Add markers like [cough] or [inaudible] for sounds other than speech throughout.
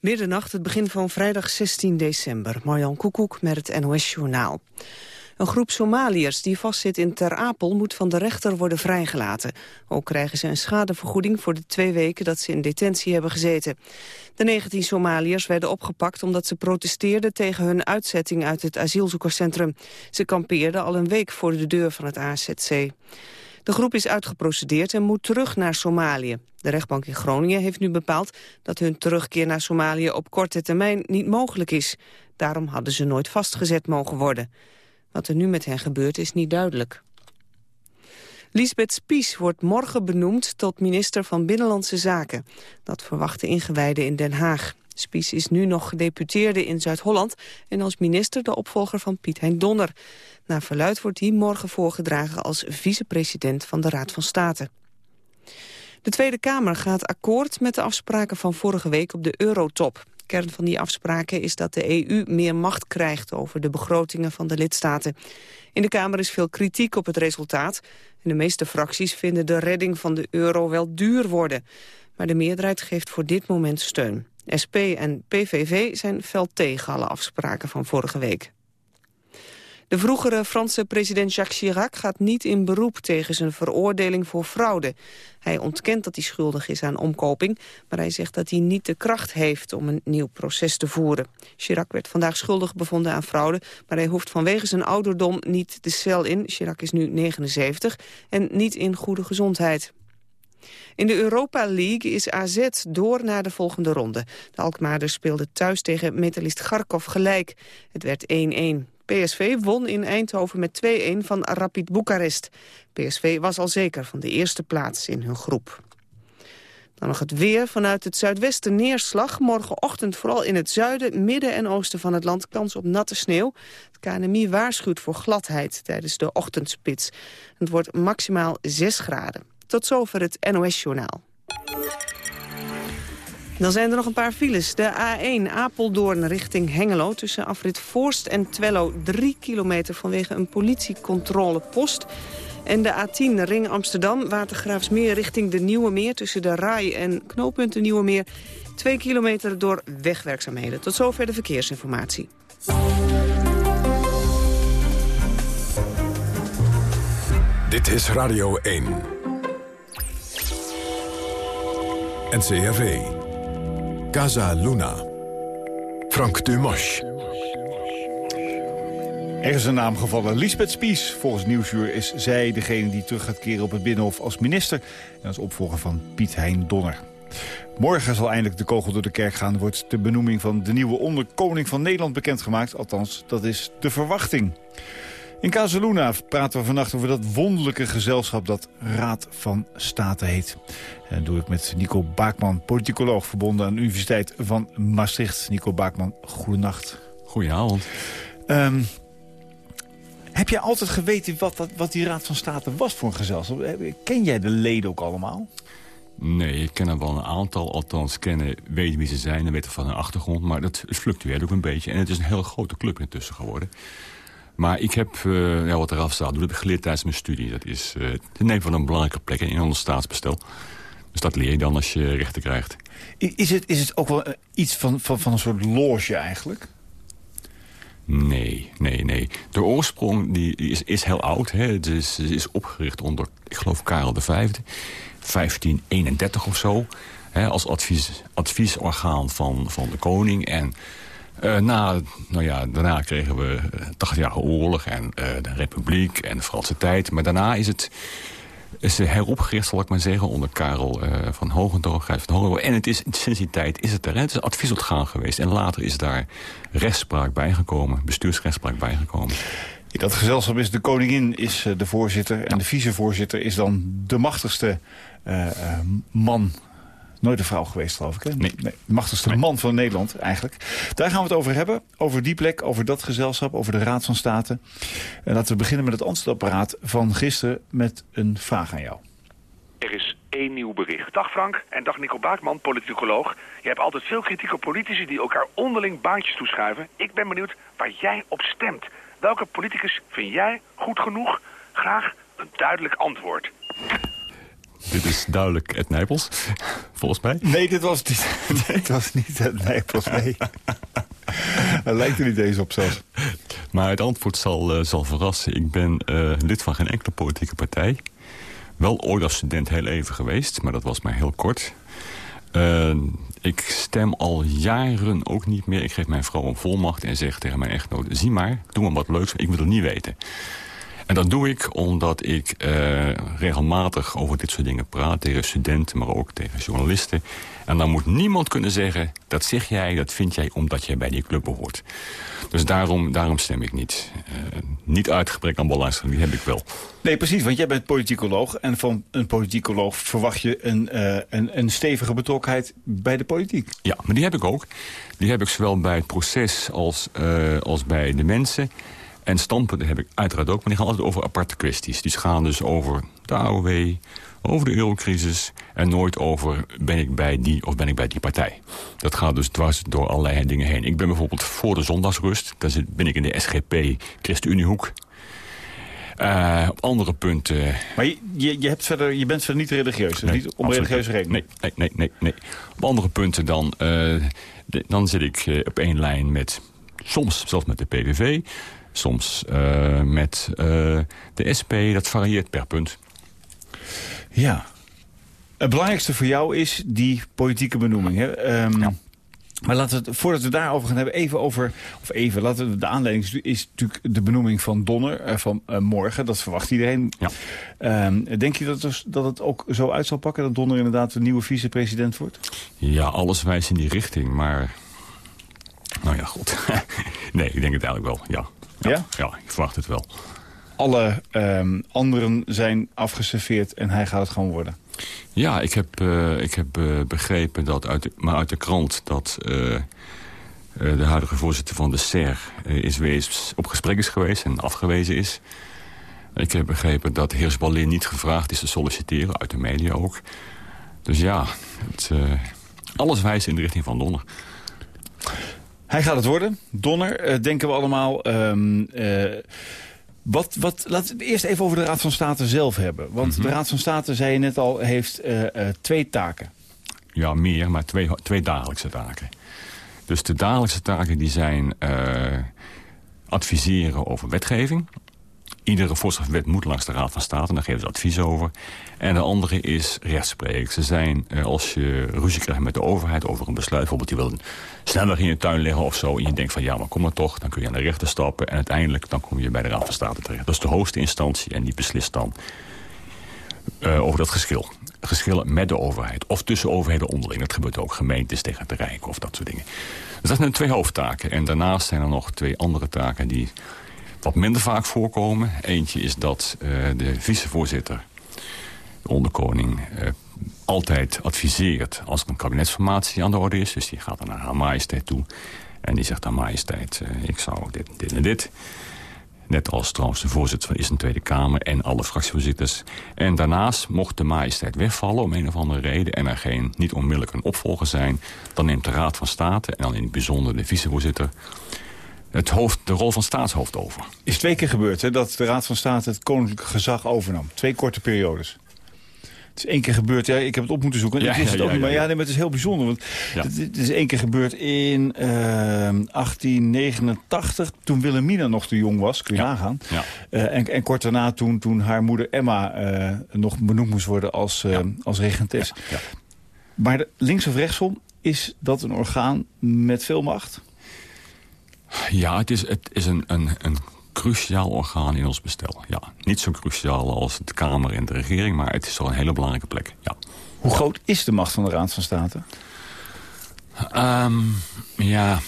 Middernacht, het begin van vrijdag 16 december. Marjan Koekoek met het NOS-journaal. Een groep Somaliërs die vastzit in Ter Apel moet van de rechter worden vrijgelaten. Ook krijgen ze een schadevergoeding voor de twee weken dat ze in detentie hebben gezeten. De 19 Somaliërs werden opgepakt omdat ze protesteerden tegen hun uitzetting uit het asielzoekerscentrum. Ze kampeerden al een week voor de deur van het AZC. De groep is uitgeprocedeerd en moet terug naar Somalië. De rechtbank in Groningen heeft nu bepaald dat hun terugkeer naar Somalië op korte termijn niet mogelijk is. Daarom hadden ze nooit vastgezet mogen worden. Wat er nu met hen gebeurt is niet duidelijk. Lisbeth Spies wordt morgen benoemd tot minister van Binnenlandse Zaken. Dat verwachten ingewijden in Den Haag. Spies is nu nog gedeputeerde in Zuid-Holland... en als minister de opvolger van Piet Hein Donner. Na verluid wordt hij morgen voorgedragen als vicepresident van de Raad van State. De Tweede Kamer gaat akkoord met de afspraken van vorige week op de Eurotop. Kern van die afspraken is dat de EU meer macht krijgt over de begrotingen van de lidstaten. In de Kamer is veel kritiek op het resultaat. En de meeste fracties vinden de redding van de euro wel duur worden. Maar de meerderheid geeft voor dit moment steun. SP en PVV zijn fel tegen alle afspraken van vorige week. De vroegere Franse president Jacques Chirac gaat niet in beroep tegen zijn veroordeling voor fraude. Hij ontkent dat hij schuldig is aan omkoping, maar hij zegt dat hij niet de kracht heeft om een nieuw proces te voeren. Chirac werd vandaag schuldig bevonden aan fraude, maar hij hoeft vanwege zijn ouderdom niet de cel in. Chirac is nu 79 en niet in goede gezondheid. In de Europa League is AZ door naar de volgende ronde. De Alkmaarders speelden thuis tegen metalist Garkov gelijk. Het werd 1-1. PSV won in Eindhoven met 2-1 van Rapid Boekarest. PSV was al zeker van de eerste plaats in hun groep. Dan nog het weer. Vanuit het zuidwesten neerslag. Morgenochtend vooral in het zuiden, midden en oosten van het land kans op natte sneeuw. Het KNMI waarschuwt voor gladheid tijdens de ochtendspits. Het wordt maximaal 6 graden. Tot zover het NOS-journaal. Dan zijn er nog een paar files. De A1 Apeldoorn richting Hengelo tussen afrit Voorst en Twello 3 kilometer vanwege een politiecontrolepost. En de A10 Ring Amsterdam, Watergraafsmeer richting de Nieuwe Meer... tussen de Rai en knooppunt de Nieuwe Meer... 2 kilometer door wegwerkzaamheden. Tot zover de verkeersinformatie. Dit is Radio 1. NCRV. Casa Luna. Frank Dumas. Er is een naam gevallen. Lisbeth Spies. Volgens Nieuwsuur is zij degene die terug gaat keren op het Binnenhof als minister... en als opvolger van Piet Hein Donner. Morgen zal eindelijk de kogel door de kerk gaan. Wordt de benoeming van de nieuwe onderkoning van Nederland bekendgemaakt. Althans, dat is de verwachting. In Casaluna praten we vannacht over dat wonderlijke gezelschap dat Raad van State heet. En dat doe ik met Nico Baakman, politicoloog verbonden aan de Universiteit van Maastricht. Nico Baakman, goedenacht. Goedenavond. Um, heb jij altijd geweten wat, dat, wat die Raad van State was voor een gezelschap? Ken jij de leden ook allemaal? Nee, ik ken er wel een aantal. Althans, kennen, weten wie ze zijn en weten van hun achtergrond. Maar dat, fluctueert ook een beetje. En het is een hele grote club intussen geworden. Maar ik heb, uh, ja, wat eraf staat, dat heb ik geleerd tijdens mijn studie. Dat is uh, het nemen van een belangrijke plek in ons staatsbestel. Dus dat leer je dan als je rechten krijgt. Is het, is het ook wel eh, iets van, van, van een soort loge eigenlijk? Nee, nee, nee. De oorsprong die is, is heel oud. Hè. Het is, is opgericht onder, ik geloof, Karel V. 1531 of zo. Hè, als advies, adviesorgaan van, van de koning. En uh, na, nou ja, daarna kregen we 80-jarige oorlog en uh, de republiek en de Franse tijd. Maar daarna is het is heropgericht, zal ik maar zeggen, onder Karel uh, van Hogendorp, Gijs van Hogendorp. En het is, sinds die tijd is het er. Hè? Het is adviesorgaan geweest. En later is daar rechtspraak bijgekomen, bestuursrechtspraak bijgekomen. In dat gezelschap is de koningin is de voorzitter en de vicevoorzitter is dan de machtigste uh, man Nooit een vrouw geweest, geloof ik. Hè? Nee. De machtigste man van Nederland, eigenlijk. Daar gaan we het over hebben. Over die plek, over dat gezelschap, over de Raad van State. En laten we beginnen met het antwoordapparaat van gisteren... met een vraag aan jou. Er is één nieuw bericht. Dag Frank en dag Nico Baakman, politicoloog. Je hebt altijd veel kritiek op politici die elkaar onderling baantjes toeschuiven. Ik ben benieuwd waar jij op stemt. Welke politicus vind jij goed genoeg? Graag een duidelijk antwoord. Dit is duidelijk Ed Nijpels, volgens mij. Nee, dit was, dit, [laughs] dit was niet Ed Nijpels, nee. [laughs] Hij lijkt er niet eens op zelfs. Maar het antwoord zal, uh, zal verrassen. Ik ben uh, lid van geen enkele politieke partij. Wel ooit als student heel even geweest, maar dat was maar heel kort. Uh, ik stem al jaren ook niet meer. Ik geef mijn vrouw een volmacht en zeg tegen mijn echtgenoot... zie maar, doe maar wat leuks, ik wil het niet weten. En dat doe ik omdat ik uh, regelmatig over dit soort dingen praat... tegen studenten, maar ook tegen journalisten. En dan moet niemand kunnen zeggen... dat zeg jij, dat vind jij omdat jij bij die club behoort. Dus daarom, daarom stem ik niet. Uh, niet uit gebrek aan belangstelling, die heb ik wel. Nee, precies, want jij bent politicoloog... en van een politicoloog verwacht je een, uh, een, een stevige betrokkenheid bij de politiek. Ja, maar die heb ik ook. Die heb ik zowel bij het proces als, als bij de mensen... En standpunten heb ik uiteraard ook, maar die gaan altijd over aparte kwesties. Die gaan dus over de AOW, over de eurocrisis... en nooit over ben ik bij die of ben ik bij die partij. Dat gaat dus dwars door allerlei dingen heen. Ik ben bijvoorbeeld voor de zondagsrust. Daar ben ik in de SGP ChristenUniehoek. Uh, op andere punten... Maar je, je, je, hebt verder, je bent verder niet religieus? Dus niet om religieuze redenen? Nee, nee, nee, nee, nee. Op andere punten dan, uh, de, dan zit ik uh, op één lijn met... soms zelfs met de PVV soms uh, met uh, de SP. Dat varieert per punt. Ja. Het belangrijkste voor jou is die politieke benoeming. Hè? Um, ja. Maar laten we het, voordat we daarover gaan hebben, even over... Of even, laten we, de aanleiding is, natuurlijk de benoeming van Donner uh, van uh, morgen. Dat verwacht iedereen. Ja. Um, denk je dat, dus, dat het ook zo uit zal pakken... dat Donner inderdaad de nieuwe vicepresident wordt? Ja, alles wijst in die richting, maar... Nou ja, goed. [laughs] nee, ik denk het eigenlijk wel, ja. Ja? Ja, ik verwacht het wel. Alle um, anderen zijn afgeserveerd en hij gaat het gewoon worden? Ja, ik heb, uh, ik heb uh, begrepen dat uit de, maar uit de krant... dat uh, de huidige voorzitter van de SER is wees, op gesprek is geweest en afgewezen is. Ik heb begrepen dat heer Spalin niet gevraagd is te solliciteren, uit de media ook. Dus ja, het, alles wijst in de richting van Donner. Hij gaat het worden. Donner, uh, denken we allemaal. Um, uh, wat, wat, laten we het eerst even over de Raad van State zelf hebben. Want mm -hmm. de Raad van State, zei je net al, heeft uh, twee taken. Ja, meer, maar twee, twee dagelijkse taken. Dus de dagelijkse taken die zijn adviseren over wetgeving. Iedere voorschriftwet moet langs de Raad van State. En daar geven ze advies over. En de andere is rechtspreken. Ze zijn, als je ruzie krijgt met de overheid over een besluit... bijvoorbeeld die wil sneller in je tuin liggen of zo... en je denkt van ja, maar kom maar toch, dan kun je aan de rechter stappen... en uiteindelijk dan kom je bij de Raad van State terecht. Dat is de hoogste instantie en die beslist dan uh, over dat geschil. Geschillen met de overheid of tussen overheden onderling. Dat gebeurt ook gemeentes tegen het Rijk of dat soort dingen. Dus dat zijn twee hoofdtaken. En daarnaast zijn er nog twee andere taken die wat minder vaak voorkomen. Eentje is dat uh, de vicevoorzitter, de onderkoning... Uh, altijd adviseert als er een kabinetsformatie aan de orde is. Dus die gaat dan naar haar majesteit toe. En die zegt aan majesteit, uh, ik zou dit, dit en dit. Net als trouwens de voorzitter van is een Tweede Kamer en alle fractievoorzitters. En daarnaast mocht de majesteit wegvallen om een of andere reden... en er geen niet onmiddellijk een opvolger zijn... dan neemt de Raad van State en dan in het bijzonder de vicevoorzitter het hoofd, de rol van staatshoofd over. Is twee keer gebeurd hè, dat de Raad van State het koninklijk gezag overnam. Twee korte periodes. Het is één keer gebeurd. Ja, ik heb het op moeten zoeken. Ja, ik wist het ja, ook ja, niet. Maar ja, ja, nee, maar het is heel bijzonder. Want het, het is één keer gebeurd in eh, 1889. Toen Wilhelmina nog te jong was. Kun je nagaan. Ja. Eh, en, en kort daarna toen, toen haar moeder Emma eh, nog benoemd moest worden als, eh, Ja. als regentes. Maar de, links of rechtsom is dat een orgaan met veel macht? Ja, het is, het is een, een, een cruciaal orgaan in ons bestel. Ja, niet zo cruciaal als de Kamer en de regering... maar het is toch een hele belangrijke plek. Ja. Hoe groot is de macht van de Raad van State? Ehm, ja.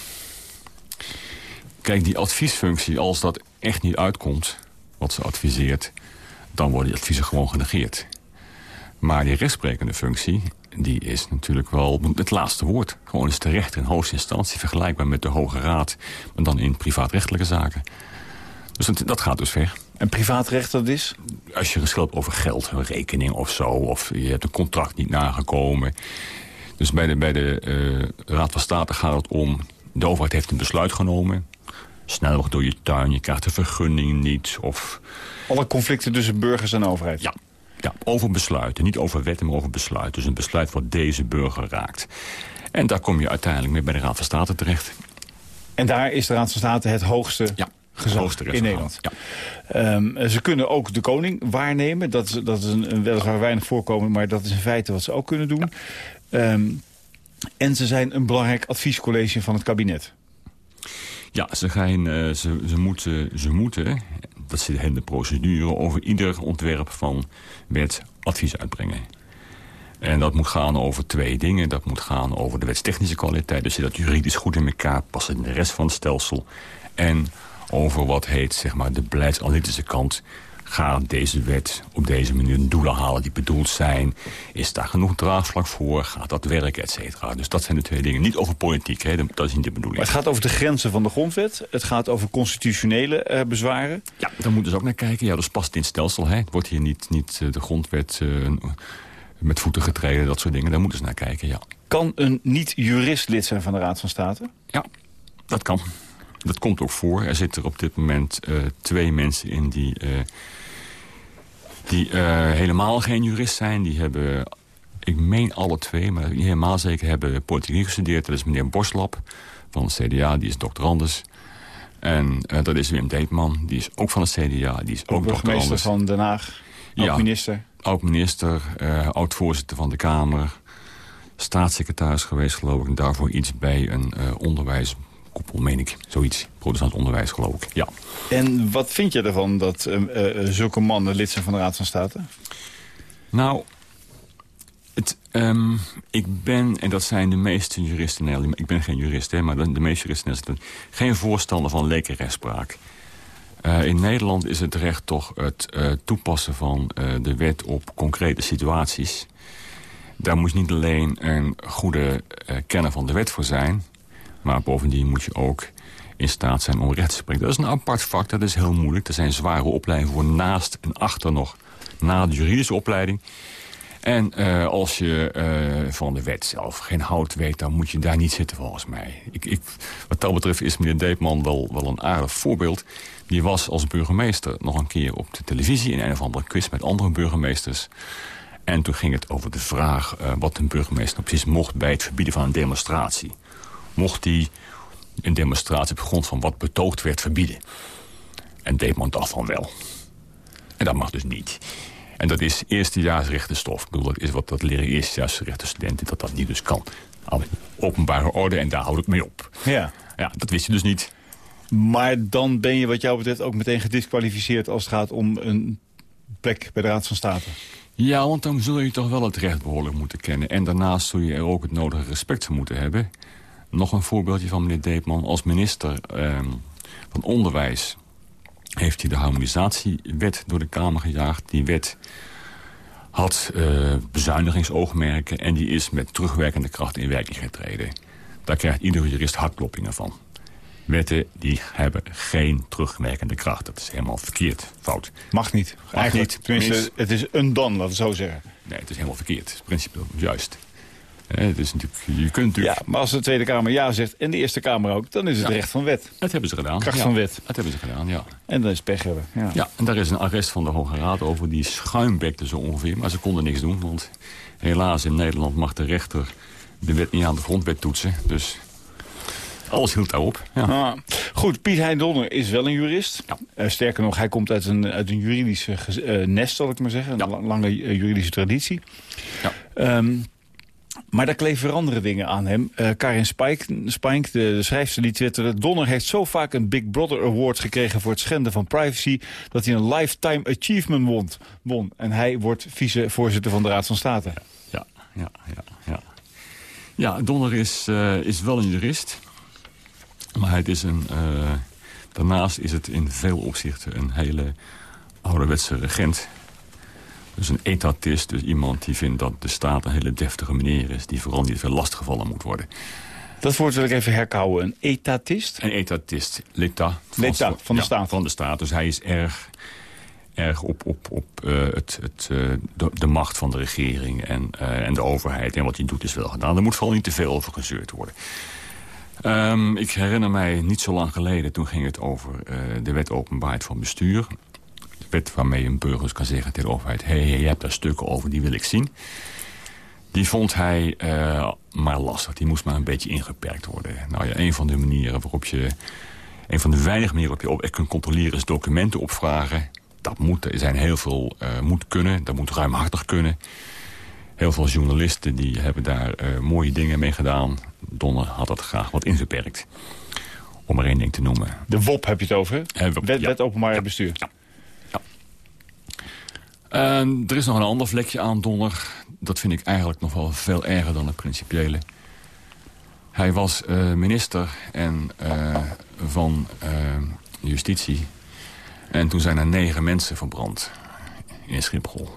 Kijk, die adviesfunctie, als dat echt niet uitkomt... wat ze adviseert, dan worden die adviezen gewoon genegeerd. Maar die rechtsprekende functie, die is natuurlijk wel het laatste woord. Gewoon is de rechter in hoogste instantie vergelijkbaar met de Hoge Raad... maar dan in privaatrechtelijke zaken. Dus dat, dat gaat dus ver. En privaatrecht dat is? Als je geschil hebt over geld, een rekening of zo... of je hebt een contract niet nagekomen... Dus bij de, bij de eh, Raad van State gaat het om... de overheid heeft een besluit genomen... snelweg door je tuin, je krijgt de vergunning niet... of Alle conflicten tussen burgers en overheid? ja, Ja, over besluiten. Niet over wetten, maar over besluiten. Dus een besluit wat deze burger raakt. En daar kom je uiteindelijk mee bij de Raad van State terecht. En daar is de Raad van State het hoogste Ja, gezag in. Nederland. Ja. Ehm, ze kunnen ook de koning waarnemen. Dat is, dat is een, een weliswaar weinig voorkomen, maar dat is in feite wat ze ook kunnen doen. Ehm, en ze zijn een belangrijk adviescollege van het kabinet. Ja, ze, gaan, eh, ze, ze, moeten, ze moeten, dat zit in de procedure... over ieder ontwerp van wet advies uitbrengen. En dat moet gaan over twee dingen. Dat moet gaan over de wetstechnische kwaliteit. Dus zit dat juridisch goed in elkaar, past in de rest van het stelsel. En over wat heet zeg maar, de beleidsanalytische kant. Gaat deze wet op deze manier doelen halen die bedoeld zijn? Is daar genoeg draagvlak voor? Gaat dat werken, et cetera? Dus dat zijn de twee dingen. Niet over politiek, hè? dat is niet de bedoeling. Maar het gaat over de grenzen van de grondwet. Het gaat over constitutionele eh, bezwaren. Ja, daar moeten ze ook naar kijken. Ja, dus past in het stelsel. Hè? Het wordt hier niet, niet eh, de grondwet eh, met voeten getreden, dat soort dingen. Daar moeten ze naar kijken, ja. Kan een niet-jurist lid zijn van de Raad van State? Ja, dat kan. Dat komt ook voor. Er zitten op dit moment twee mensen in die, die eh, helemaal geen jurist zijn. Die hebben, ik meen alle twee, maar niet helemaal zeker, hebben politiek gestudeerd. Dat is meneer Boslap van het CDA, die is doctorandus. En eh, dat is Wim Deetman, die is ook van het CDA, die is ook Ook burgemeester van Den Haag. Ook Ja. minister. Oud-minister, eh, oud-voorzitter van de Kamer... staatssecretaris geweest, geloof ik... en daarvoor iets bij een eh, onderwijskoepel, meen ik. Zoiets, protestant onderwijs, geloof ik. Ja. En wat vind je ervan dat eh, eh, zulke mannen lid zijn van de Raad van State? Nou, het, ehm, ik ben, en dat zijn de meeste juristen... Nee, ik ben geen jurist, hè, maar de, de meeste juristen... zijn geen voorstander van lekenrechtspraak. Eh, in Nederland is het recht toch het eh, toepassen van eh, de wet op concrete situaties. Daar moet niet alleen een goede eh, kenner van de wet voor zijn... maar bovendien moet je ook in staat zijn om recht te spreken. Dat is een apart vak, dat is heel moeilijk. Er zijn zware opleidingen voor naast en achter nog na de juridische opleiding. En eh, als je eh, van de wet zelf geen hout weet, dan moet je daar niet zitten volgens mij. Ik, ik, wat dat betreft is meneer Deepman wel, wel een aardig voorbeeld. Die was als burgemeester nog een keer op de televisie... in een of andere quiz met andere burgemeesters. En toen ging het over de vraag eh, wat een burgemeester nou precies mocht... bij het verbieden van een demonstratie. Mocht hij een demonstratie op grond van wat betoogd werd verbieden? En Deepman dacht van wel. En dat mag dus niet. En dat is eerstejaarsrechtenstof. Ik bedoel, dat is wat dat leren eerstejaarsrechtenstudenten... dat dat niet dus kan. Openbare orde en daar houd ik mee op. Ja. Ja, dat wist je dus niet. Maar dan ben je wat jou betreft ook meteen gedisqualificeerd... als het gaat om een plek bij de Raad van State. Ja, want dan zul je toch wel het recht behoorlijk moeten kennen. En daarnaast zul je er ook het nodige respect voor moeten hebben. Nog een voorbeeldje van meneer Deepman. Als minister ehm, van Onderwijs heeft hij de harmonisatiewet door de Kamer gejaagd. Die wet had eh, bezuinigingsoogmerken en die is met terugwerkende kracht in werking getreden. Daar krijgt iedere jurist hartkloppingen van. Wetten die hebben geen terugwerkende kracht. Dat is helemaal verkeerd, fout. Mag niet. Eigenlijk, niet. Tenminste, Tenminste- het is een dan, laten we zo zeggen. Nee, het is helemaal verkeerd. Het is principieel juist. Eh, het is natuurlijk, je kunt natuurlijk... Ja, maar als de Tweede Kamer ja zegt en de Eerste Kamer ook... dan is het Ja. recht van wet. Dat hebben ze gedaan. Kracht ja. van wet. Dat hebben ze gedaan, ja. En dan is pech hebben. Ja. Ja, en daar is een arrest van de Hoge Raad over. Die schuimbekte zo ongeveer. Maar ze konden niks doen. Want helaas in Nederland mag de rechter de wet niet aan de grondwet toetsen. Dus alles hield daarop. Ja. Ah, goed, Piet Hein Donner is wel een jurist. Ja. Eh, sterker nog, hij komt uit een, uit een juridische eh, nest, zal ik maar zeggen. Een Ja. lange juridische traditie. Ja. Ehm, maar daar kleven andere dingen aan hem. Eh, Karin Spike, de, de schrijfster die twitterde... Donner heeft zo vaak een Big Brother Award gekregen... voor het schenden van privacy... dat hij een Lifetime Achievement won. won. En hij wordt vicevoorzitter van de Raad van State. Ja, ja, ja. Ja, ja Donner is, eh, is wel een jurist. Maar het is een, eh, daarnaast is het in veel opzichten een hele ouderwetse regent. Dus een etatist, dus iemand die vindt dat de staat een hele deftige meneer is... die vooral niet veel lastiggevallen moet worden. Dat woord wil ik even herkauwen. Een etatist? Een etatist, l'état. L'état, van de Ja, staat. Van de staat, dus hij is erg, erg op, op, op eh, het, het, eh, de, de macht van de regering en, eh, en de overheid. En wat hij doet is wel gedaan. Er moet vooral niet te veel over gezeurd worden. Ehm, ik herinner mij niet zo lang geleden, toen ging het over de wet openbaarheid van bestuur. Wet waarmee een burgers kan zeggen tegen de overheid... hé, hey, je hebt daar stukken over, die wil ik zien. Die vond hij uh, maar lastig. Die moest maar een beetje ingeperkt worden. Nou ja, een van de manieren waarop je... een van de weinige manieren waarop je op kunt controleren... is documenten opvragen. Dat moet, er zijn heel veel, uh, moet kunnen. Dat moet ruimhartig kunnen. Heel veel journalisten die hebben daar uh, mooie dingen mee gedaan. Donner had dat graag wat ingeperkt. Om er één ding te noemen. De WOP heb je het over, hè? WOP, wet, ja. wet openbaar Ja. bestuur. Ja. Er is nog een ander vlekje aan Donner. Dat vind ik eigenlijk nog wel veel erger dan het principiële. Hij was eh, minister en, eh, van eh, Justitie. En toen zijn er negen mensen verbrand in Schiphol.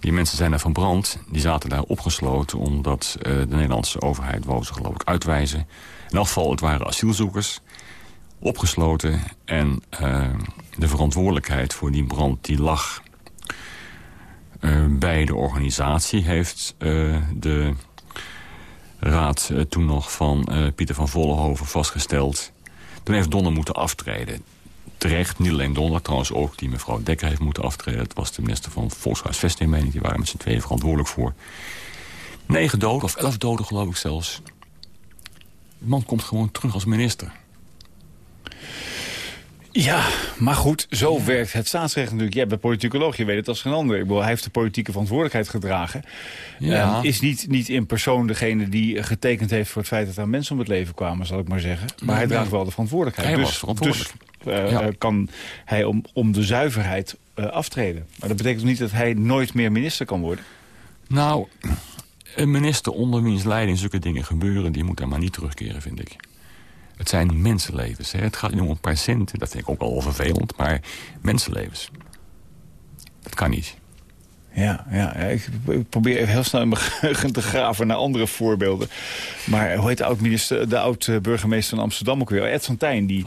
Die mensen zijn er verbrand. Die zaten daar opgesloten omdat de Nederlandse overheid wou ze geloof ik uitwijzen. In geval, het waren asielzoekers. Opgesloten. En de verantwoordelijkheid voor die brand die lag bij de organisatie. Heeft eh, de raad eh, toen nog van eh, Pieter van Vollenhoven vastgesteld. Toen heeft Donner moeten aftreden terecht. Niet alleen Donner, trouwens ook die mevrouw Dekker heeft moeten aftreden. Dat was de minister van Volkshuisvesting, meen ik. Die waren met z'n tweeën verantwoordelijk voor. Negen doden, of elf doden geloof ik zelfs. De man komt gewoon terug als minister. Ja, maar goed, zo werkt het staatsrecht natuurlijk. Jij bent politicoloog, je weet het als geen ander. Ik bedoel, hij heeft de politieke verantwoordelijkheid gedragen. Ja. Eh, is niet, niet in persoon degene die getekend heeft voor het feit dat er mensen om het leven kwamen, zal ik maar zeggen. Maar hij Nee. draagt wel de verantwoordelijkheid. Hij dus, was verantwoordelijk. Dus eh, Ja. eh, kan hij om, om de zuiverheid eh, aftreden. Maar dat betekent niet dat hij nooit meer minister kan worden. Nou, een minister onder wiens leiding zulke dingen gebeuren... die moet daar maar niet terugkeren, vind ik. Het zijn mensenlevens. Hè. Het gaat niet om een paar centen. Dat vind ik ook al vervelend. Maar mensenlevens. Dat kan niet. Ja, ja, ja, ik probeer even heel snel in mijn [laughs] geheugen te graven naar andere voorbeelden. Maar hoe heet de oud-minister, de oud-burgemeester van Amsterdam ook weer? Ed van Tijn, die,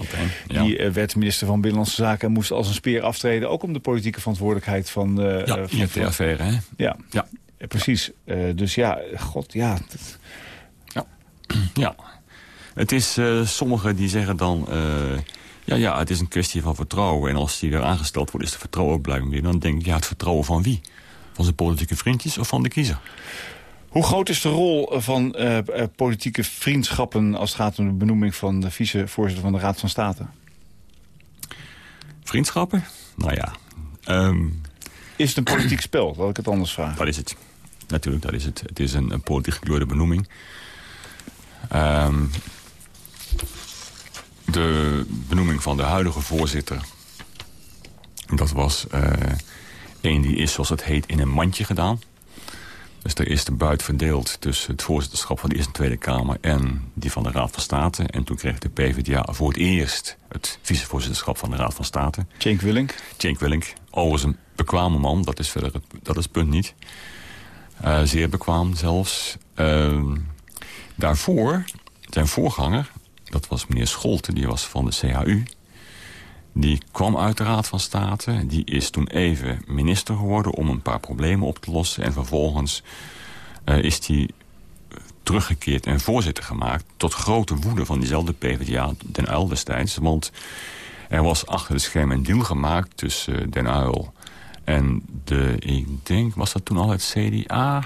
ja. die eh, werd minister van Binnenlandse Zaken... en moest als een speer aftreden, ook om de politieke verantwoordelijkheid van... eh, Ja, eh, van, de affaire, hè? ja, Ja. precies. Dus ja, god, ja. dat- Ja. [clears throat] Het is eh, sommigen die zeggen dan... eh, ja, ja, het is een kwestie van vertrouwen. En als die weer aangesteld wordt, is het vertrouwen ook blijkbaar weer. Dan denk ik, ja, het vertrouwen van wie? Van zijn politieke vriendjes of van de kiezer? Hoe groot is de rol van eh, politieke vriendschappen... als het gaat om de benoeming van de vicevoorzitter van de Raad van State? Vriendschappen? Nou ja, ehm, Is het een politiek spel? Dat ik het anders vraag. dat is het. Natuurlijk, dat is het. Het is een, een politiek gekleurde benoeming. Ehm, de benoeming van de huidige voorzitter... dat was eh een die is, zoals het heet, in een mandje gedaan. Dus er is de buit verdeeld tussen het voorzitterschap van de Eerste en Tweede Kamer... en die van de Raad van State. En toen kreeg de PvdA voor het eerst het vicevoorzitterschap van de Raad van State. Cenk Willink? Cenk Willink. Overigens een bekwame man, dat is verder het, dat is het punt niet. Eh, zeer bekwaam zelfs. Ehm, daarvoor, zijn voorganger, dat was meneer Scholte, die was van de CHU. Die kwam uit de Raad van State. Die is toen even minister geworden om een paar problemen op te lossen. En vervolgens eh, is hij teruggekeerd en voorzitter gemaakt... tot grote woede van diezelfde PvdA Den Uyl destijds. Want er was achter de schermen een deal gemaakt tussen eh, Den Uyl en de... ik denk, was dat toen al het CDA?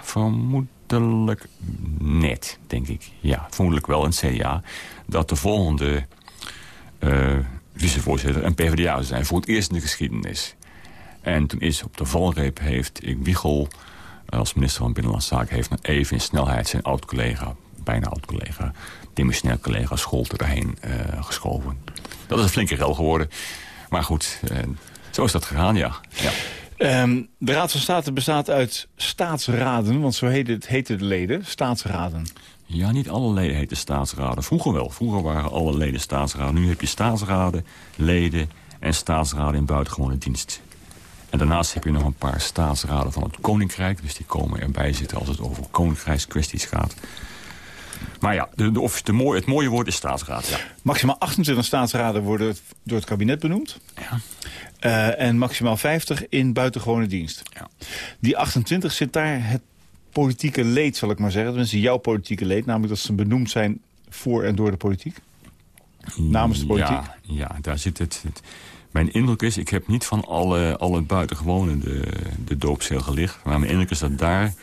Vermoedelijk net, denk ik. Ja, vermoedelijk wel een CDA. Dat de volgende eh, vicevoorzitter een PvdA zijn. Voor het eerst in de geschiedenis. En toen is op de valreep heeft ik Wiegel eh, als minister van Binnenlandse Zaken... heeft nog even in snelheid zijn oud-collega, bijna oud-collega... demissionair collega Scholte daarheen eh, geschoven. Dat is een flinke rel geworden. Maar goed, zo is dat gegaan, ja. ja. Ehm, de Raad van State bestaat uit staatsraden, want zo heette, het, heette de leden, staatsraden. Ja, niet alle leden heten staatsraden. Vroeger wel. Vroeger waren alle leden staatsraden. Nu heb je staatsraden, leden en staatsraden in buitengewone dienst. En daarnaast heb je nog een paar staatsraden van het Koninkrijk. Dus die komen erbij zitten als het over koninkrijkskwesties gaat. Maar ja, de, de, of de mooie, het mooie woord is staatsraad. Ja. Maximaal 28 staatsraden worden door het kabinet benoemd. Ja. Eh, en maximaal 50 in buitengewone dienst. Ja. Die 28 zit daar het politieke leed, zal ik maar zeggen. Tenminste, jouw politieke leed. Namelijk dat ze benoemd zijn voor en door de politiek. Namens de politiek? Ja, ja daar zit het, het Mijn indruk is, ik heb niet van alle, alle buitengewone de, de doopcel gelicht. Maar mijn indruk is dat daar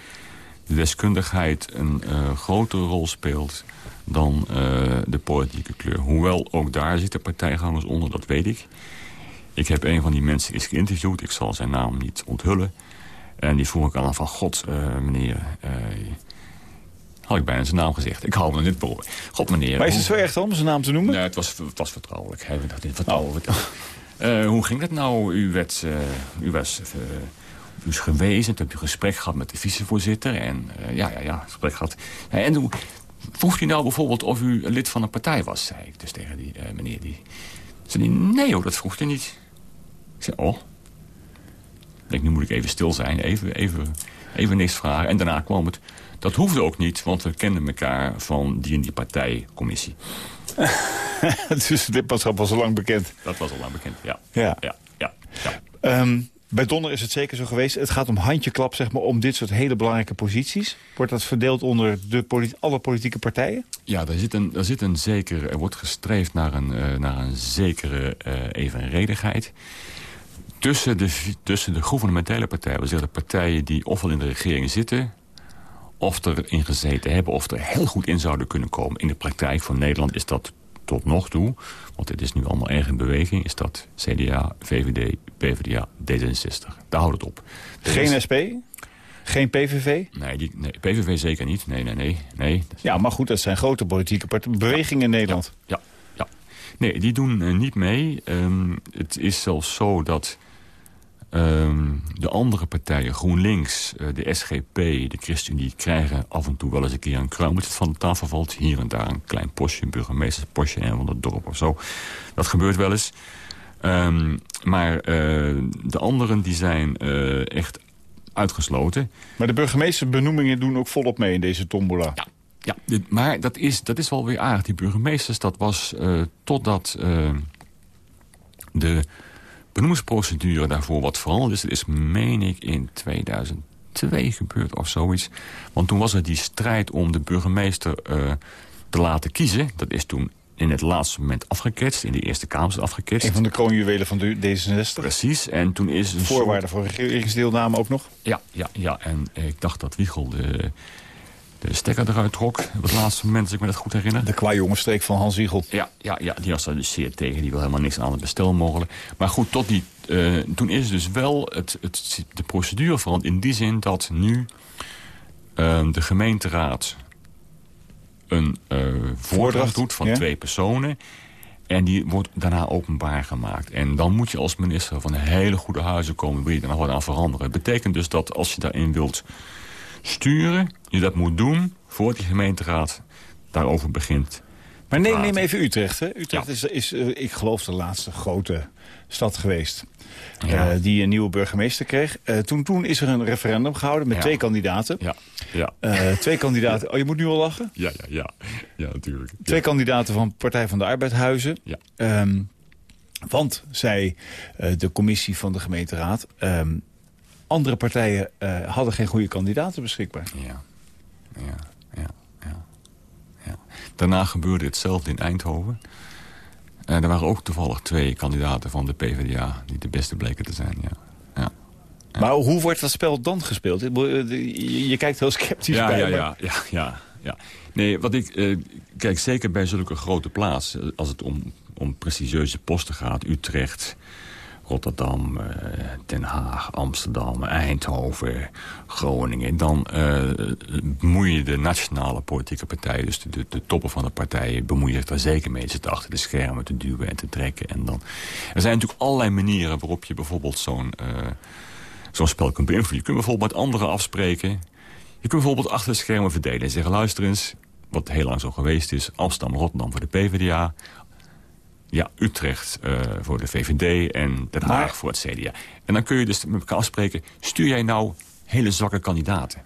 de deskundigheid een uh, grotere rol speelt dan uh, de politieke kleur. Hoewel ook daar zitten partijgangers onder, dat weet ik. Ik heb een van die mensen eens geïnterviewd. Ik zal zijn naam niet onthullen. En die vroeg ik aan van... God, uh, meneer... had ik bijna zijn naam gezegd. Ik hou me dit boven. God, meneer... Maar is het zo erg om zijn naam te noemen? Nee, het was, het was vertrouwelijk. Hij dat niet vertrouwelijk. Oh. hoe ging dat nou? U, werd, u was u is gewezen, toen hebt u een gesprek gehad met de vicevoorzitter. En ja, ja, ja, gesprek gehad. En toen vroeg u nou bijvoorbeeld of u lid van een partij was, zei ik dus tegen die meneer. Die zei die, nee hoor, dat vroeg u niet. Ik zei, oh. Ik denk, nu moet ik even stil zijn, even, even, even niks vragen. En daarna kwam het, dat hoefde ook niet, want we kenden elkaar van die en die partijcommissie. [laughs] dus dit was al lang bekend? Dat was al lang bekend, ja. Ja. ja, ja, ja. Um, bij Donner is het zeker zo geweest. Het gaat om handjeklap zeg maar, om dit soort hele belangrijke posities. Wordt dat verdeeld onder de politi alle politieke partijen? Ja, er, zit een, er, zit een zeker, er wordt gestreefd naar een, uh, naar een zekere uh, evenredigheid. Tussen de, tussen de gouvernementele partijen, we zeggen de partijen die ofwel in de regering zitten... of erin gezeten hebben, of er heel goed in zouden kunnen komen. In de praktijk van Nederland is dat tot nog toe, want dit is nu allemaal erg in beweging... is dat CDA, VVD, PvdA, D66. Daar houdt het op. Geen SP? Geen PVV? Nee, die, nee, PVV zeker niet. Nee, nee, nee. nee. Ja, maar goed, dat zijn grote politieke bewegingen in Nederland. Ja, ja, Nee, die doen uh, niet mee. Um, het is zelfs zo dat um, de andere partijen, GroenLinks, uh, de SGP, de ChristenUnie... krijgen af en toe wel eens een keer een kruim. Het van de tafel valt. Hier en daar een klein postje, een burgemeesterspostje en van het dorp of zo. Dat gebeurt wel eens. Um, maar uh, de anderen die zijn uh, echt uitgesloten. Maar de burgemeesterbenoemingen doen ook volop mee in deze tombola. Ja, ja dit, maar dat is, dat is wel weer aardig. Die burgemeesters, dat was totdat de benoemingsprocedure daarvoor wat veranderd is. Dat is, meen ik, in 2002 gebeurd of zoiets. Want toen was er die strijd om de burgemeester te laten kiezen. Dat is toen in het laatste moment afgeketst. In de Eerste Kamer afgeketst. Een van de kroonjuwelen van de D66. Precies. En toen is... Een Voorwaarde voor regeringsdeelname ook nog? Ja, ja, ja. En ik dacht dat Wiegel de, de stekker eruit trok. Op het laatste moment, als ik me dat goed herinner. De kwajongensstreek van Hans Wiegel. Ja, ja, ja, die was daar dus zeer tegen. Die wil helemaal niks aan het bestel mogelijk. Maar goed, tot die, uh, toen is dus wel het, het, de procedure veranderd. In die zin dat nu uh, de gemeenteraad een uh, voordracht doet van ja? twee personen. En die wordt daarna openbaar gemaakt. En dan moet je als minister van hele goede huizen komen... wil je daar nog wat aan veranderen. Het betekent dus dat als je daarin wilt sturen... je dat moet doen voordat die gemeenteraad daarover begint. Maar neem, neem even Utrecht. Hè. Utrecht ja. is, is uh, ik geloof, de laatste grote stad geweest. Ja. Uh, die een nieuwe burgemeester kreeg. Uh, toen, toen is er een referendum gehouden met Ja. twee kandidaten. Ja, ja. Uh, twee kandidaten. Oh, je moet nu al lachen? Ja, ja, ja. Ja, natuurlijk. Twee ja. kandidaten van Partij van de Arbeidhuizen. Ja. Um, want, zei de commissie van de gemeenteraad... Um, andere partijen uh, hadden geen goede kandidaten beschikbaar. Ja, ja, ja, ja. ja. Daarna gebeurde hetzelfde in Eindhoven. En er waren ook toevallig twee kandidaten van de PvdA... die de beste bleken te zijn, ja. ja. ja. Maar hoe wordt dat spel dan gespeeld? Je, je kijkt heel sceptisch ja, bij ja, ja, ja, ja, ja. Nee, wat ik... Uh, kijk, zeker bij zulke grote plaatsen... als het om, om prestigieuze posten gaat... Utrecht, Rotterdam, uh, Den Haag, Amsterdam, Eindhoven, Groningen... dan uh, bemoei je de nationale politieke partijen... dus de, de, toppen van de partijen bemoeien zich daar zeker mee. Zitten achter de schermen te duwen en te trekken. En dan... Er zijn natuurlijk allerlei manieren waarop je bijvoorbeeld zo'n uh, zo'n spel kunt beïnvloeden. Je kunt bijvoorbeeld met anderen afspreken. Je kunt bijvoorbeeld achter de schermen verdelen en zeggen... luister eens, wat heel lang zo geweest is... Amsterdam, Rotterdam voor de PvdA... Ja, Utrecht uh, voor de VVD en Den Haag maar... voor het CDA. En dan kun je dus met elkaar afspreken... stuur jij nou hele zwakke kandidaten?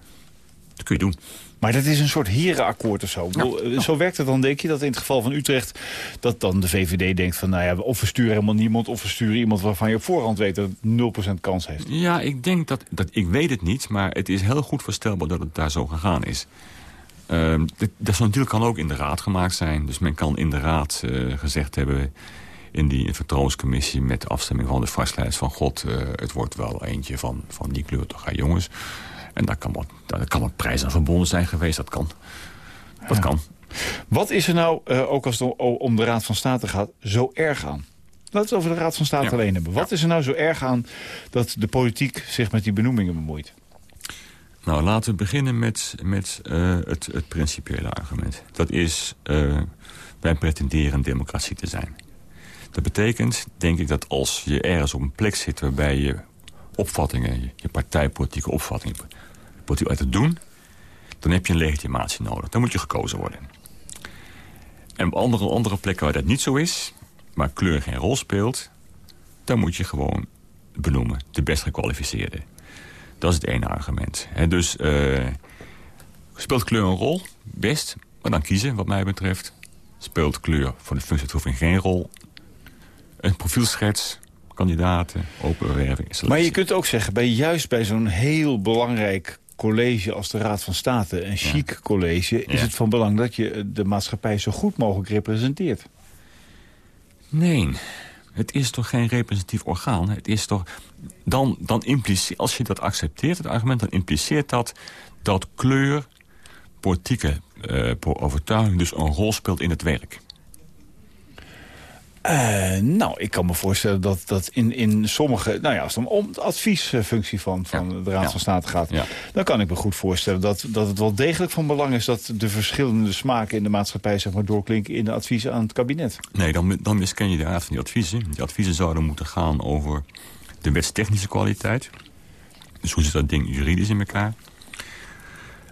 Dat kun je doen. Maar dat is een soort herenakkoord of zo. Ja. Zo werkt het dan, denk je, dat in het geval van Utrecht... dat dan de VVD denkt van, nou ja, of we sturen helemaal niemand... of we sturen iemand waarvan je op voorhand weet dat het 0% kans heeft. Ja, ik denk dat, dat... Ik weet het niet, maar het is heel goed voorstelbaar dat het daar zo gegaan is. Uh, dat, dat natuurlijk kan ook in de raad gemaakt zijn. Dus men kan in de raad uh, gezegd hebben... in die vertrouwenscommissie met afstemming van de vastleiders van God... Uh, het wordt wel eentje van, van die kleur toch, jongens. En daar kan, wat, daar kan wat prijs aan verbonden zijn geweest, dat kan. Dat kan. Wat is er nou, uh, ook als het om de Raad van State gaat, zo erg aan? Laten we het over de Raad van State alleen hebben. Wat is er nou zo erg aan dat de politiek zich met die benoemingen bemoeit? Nou, laten we beginnen met, met uh, het, het principiële argument. Dat is, uh, wij pretenderen democratie te zijn. Dat betekent, denk ik, dat als je ergens op een plek zit... waarbij je opvattingen, je, partijpolitieke opvattingen... politiek uit te doen, dan heb je een legitimatie nodig. Dan moet je gekozen worden. En op andere, andere plekken waar dat niet zo is... maar kleur geen rol speelt... dan moet je gewoon benoemen, de best gekwalificeerde. Dat is het ene argument. dus uh, speelt kleur een rol? Best. Maar dan kiezen, wat mij betreft. Speelt kleur voor de functietoefening geen rol? Een profielschets, kandidaten, open werving. Maar je kunt ook zeggen, bij, juist bij zo'n heel belangrijk college als de Raad van State, een chic college... is het van belang dat je de maatschappij zo goed mogelijk representeert. Nee, het is toch geen representatief orgaan? Het is toch... Dan, dan impliceert, als je dat accepteert, het argument, dan impliceert dat dat kleur, politieke uh, overtuiging dus een rol speelt in het werk. Uh, nou, ik kan me voorstellen dat dat in, in sommige... Nou ja, als het om de adviesfunctie van, van de Raad van State gaat... dan kan ik me goed voorstellen dat, dat het wel degelijk van belang is... dat de verschillende smaken in de maatschappij zeg maar, doorklinken in de adviezen aan het kabinet. Nee, dan, dan misken je de aard van die adviezen. Die adviezen zouden moeten gaan over de wetstechnische kwaliteit. Dus hoe zit dat ding juridisch in elkaar?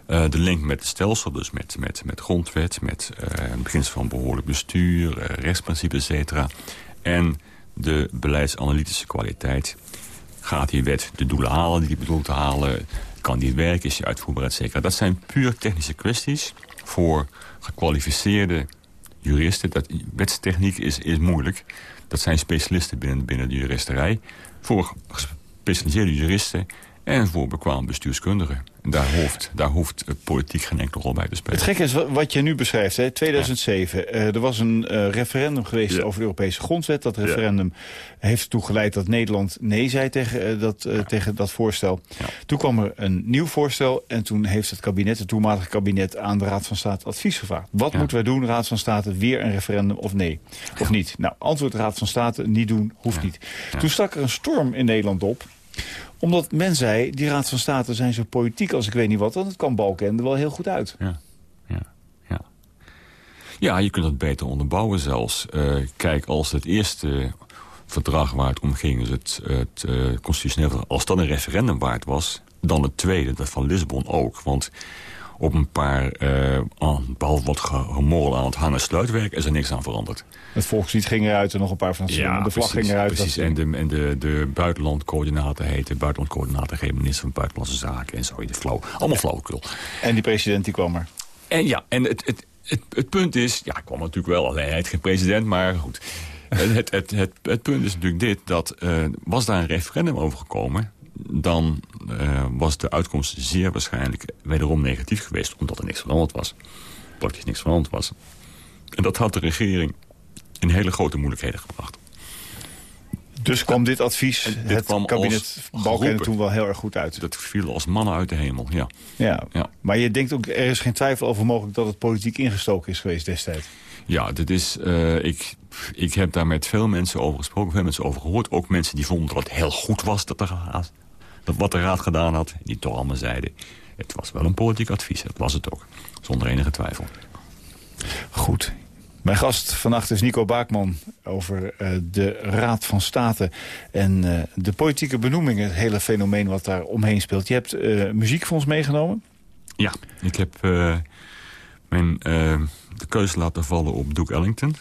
Uh, de link met het stelsel, dus met, met, met grondwet, met uh, het beginsel van behoorlijk bestuur, uh, rechtsprincipes, et. En de beleidsanalytische kwaliteit. Gaat die wet de doelen halen die die bedoelt te halen? Kan die werken? Is die uitvoerbaar, et cetera? Dat zijn puur technische kwesties voor gekwalificeerde juristen. Dat, wetstechniek is, is moeilijk. Dat zijn specialisten binnen, binnen de juristerij. Voor gespecialiseerde juristen en voor bekwaam bestuurskundigen. Daar hoeft, daar hoeft politiek geen enkele rol bij te spelen. Het gekke is wat je nu beschrijft. Hè? 2007, eh, er was een uh, referendum geweest over de Europese grondwet. Dat referendum heeft ertoe geleid dat Nederland nee zei tegen, uh, dat, tegen dat voorstel. Toen kwam er een nieuw voorstel. En toen heeft het kabinet, het toenmalige kabinet... aan de Raad van State advies gevraagd. Wat moeten wij doen, Raad van State? Weer een referendum of nee? Of niet? Nou, antwoord Raad van State, niet doen, hoeft niet. Toen stak er een storm in Nederland op omdat men zei, die Raad van State zijn zo politiek als ik weet niet wat... want het kan Balkenende wel heel goed uit. Ja, ja, je kunt het beter onderbouwen zelfs. Uh, kijk, als het eerste verdrag waar het om ging... Dus het, het uh, constitutioneel als dat een referendum waard was... dan het tweede, dat van Lisbon ook. Want op een paar, uh, behalve wat gemorrel aan het hangen sluitwerk... is er niks aan veranderd. Het volkslied ging eruit en nog een paar van ja, de vlag ging eruit. Precies, en de, en de, de buitenlandcoördinator heette buitenlandcoördinator... geen minister van Buitenlandse Zaken en zo. De flauw, allemaal flauwekul. En die president die kwam er. En ja, en het, het, het, het punt is... Ja, kwam natuurlijk wel, alleen hij geen president, maar goed... [laughs] het, het, het, het, punt is natuurlijk dit, dat uh, was daar een referendum over gekomen dan uh, was de uitkomst zeer waarschijnlijk wederom negatief geweest... omdat er niks veranderd was. Praktisch niks veranderd was. En dat had de regering in hele grote moeilijkheden gebracht. Dus kwam dit advies, dit het kwam kabinet Balkenende toen wel heel erg goed uit? Dat viel als mannen uit de hemel, ja. ja. Ja, Maar je denkt ook, er is geen twijfel over mogelijk dat het politiek ingestoken is geweest destijds? Ja, dit is, uh, ik, ik heb daar met veel mensen over gesproken, veel mensen over gehoord. Ook mensen die vonden dat het heel goed was dat er wat de Raad gedaan had. Die toch allemaal zeiden, het was wel een politiek advies. Dat was het ook, zonder enige twijfel. Goed. Mijn gast vannacht is Nico Baakman over uh, de Raad van State... en uh, de politieke benoemingen, het hele fenomeen wat daar omheen speelt. Je hebt uh, muziek voor ons meegenomen? Ja, ik heb mijn, de keuze laten vallen op Duke Ellington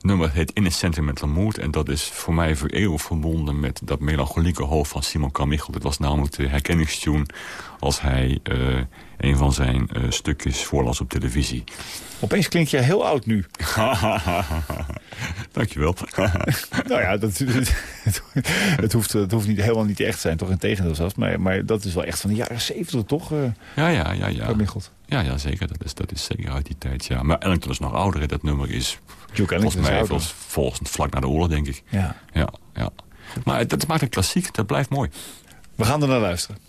nummer heet In a Sentimental Mood. En dat is voor mij voor eeuwig verbonden met dat melancholieke hoofd van Simon Carmichael. Dat was namelijk de herkenningstune als hij uh, een van zijn uh, stukjes voorlas op televisie. Opeens klink je heel oud nu. [laughs] Dankjewel. [laughs] nou ja, dat, [laughs] het, het, hoeft, het hoeft niet, helemaal niet echt te zijn, toch in tegendeel zelfs. Maar, maar dat is wel echt van de jaren zeventig, toch? Uh, ja, ja, ja. ja. Ja, ja, zeker. Dat is, dat is zeker uit die tijd, ja. Maar Ellington is nog ouder. Hè. Dat nummer is volgens mij volgens, volgens, vlak na de oorlog, denk ik. Ja. Ja, ja. Maar dat maakt een klassiek. Dat blijft mooi. We gaan er naar luisteren.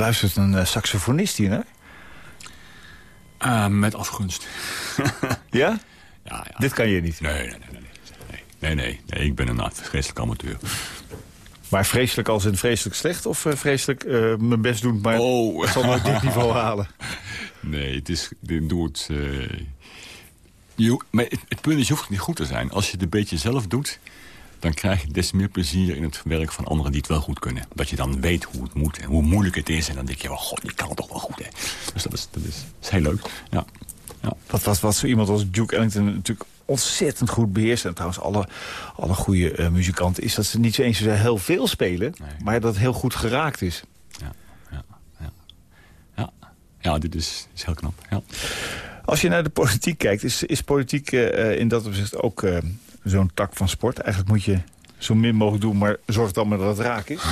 Luistert een uh, saxofonist hier, hè? Uh, met afgunst. [laughs] ja? ja? Ja, Dit kan je niet? Nee, nee, nee. Nee, nee, nee, nee, ik ben een vreselijk amateur. Maar vreselijk als in vreselijk slecht of uh, vreselijk uh, mijn best doen, maar oh. zal nooit dit niveau halen? [laughs] Nee, het is, dit doet... Uh, je, maar het, het, punt is, je hoeft niet goed te zijn. Als je het een beetje zelf doet, dan krijg je des meer plezier in het werk van anderen die het wel goed kunnen. Dat je dan weet hoe het moet en hoe moeilijk het is. En dan denk je, oh god, die kan het toch wel goed. Hè? Dus dat is, dat is, is heel leuk. Ja. Ja. Wat, wat, wat zo iemand als Duke Ellington natuurlijk ontzettend goed beheerst. En trouwens, alle, alle goede uh, muzikanten is dat ze niet zo eens zo heel veel spelen. Nee. Maar dat het heel goed geraakt is. Ja, ja, ja. ja. ja dit is, is heel knap. Ja. Als je naar de politiek kijkt, is, is politiek uh, in dat opzicht ook uh, zo'n tak van sport? Eigenlijk moet je zo min mogelijk doen, maar zorg dan maar dat het raak is.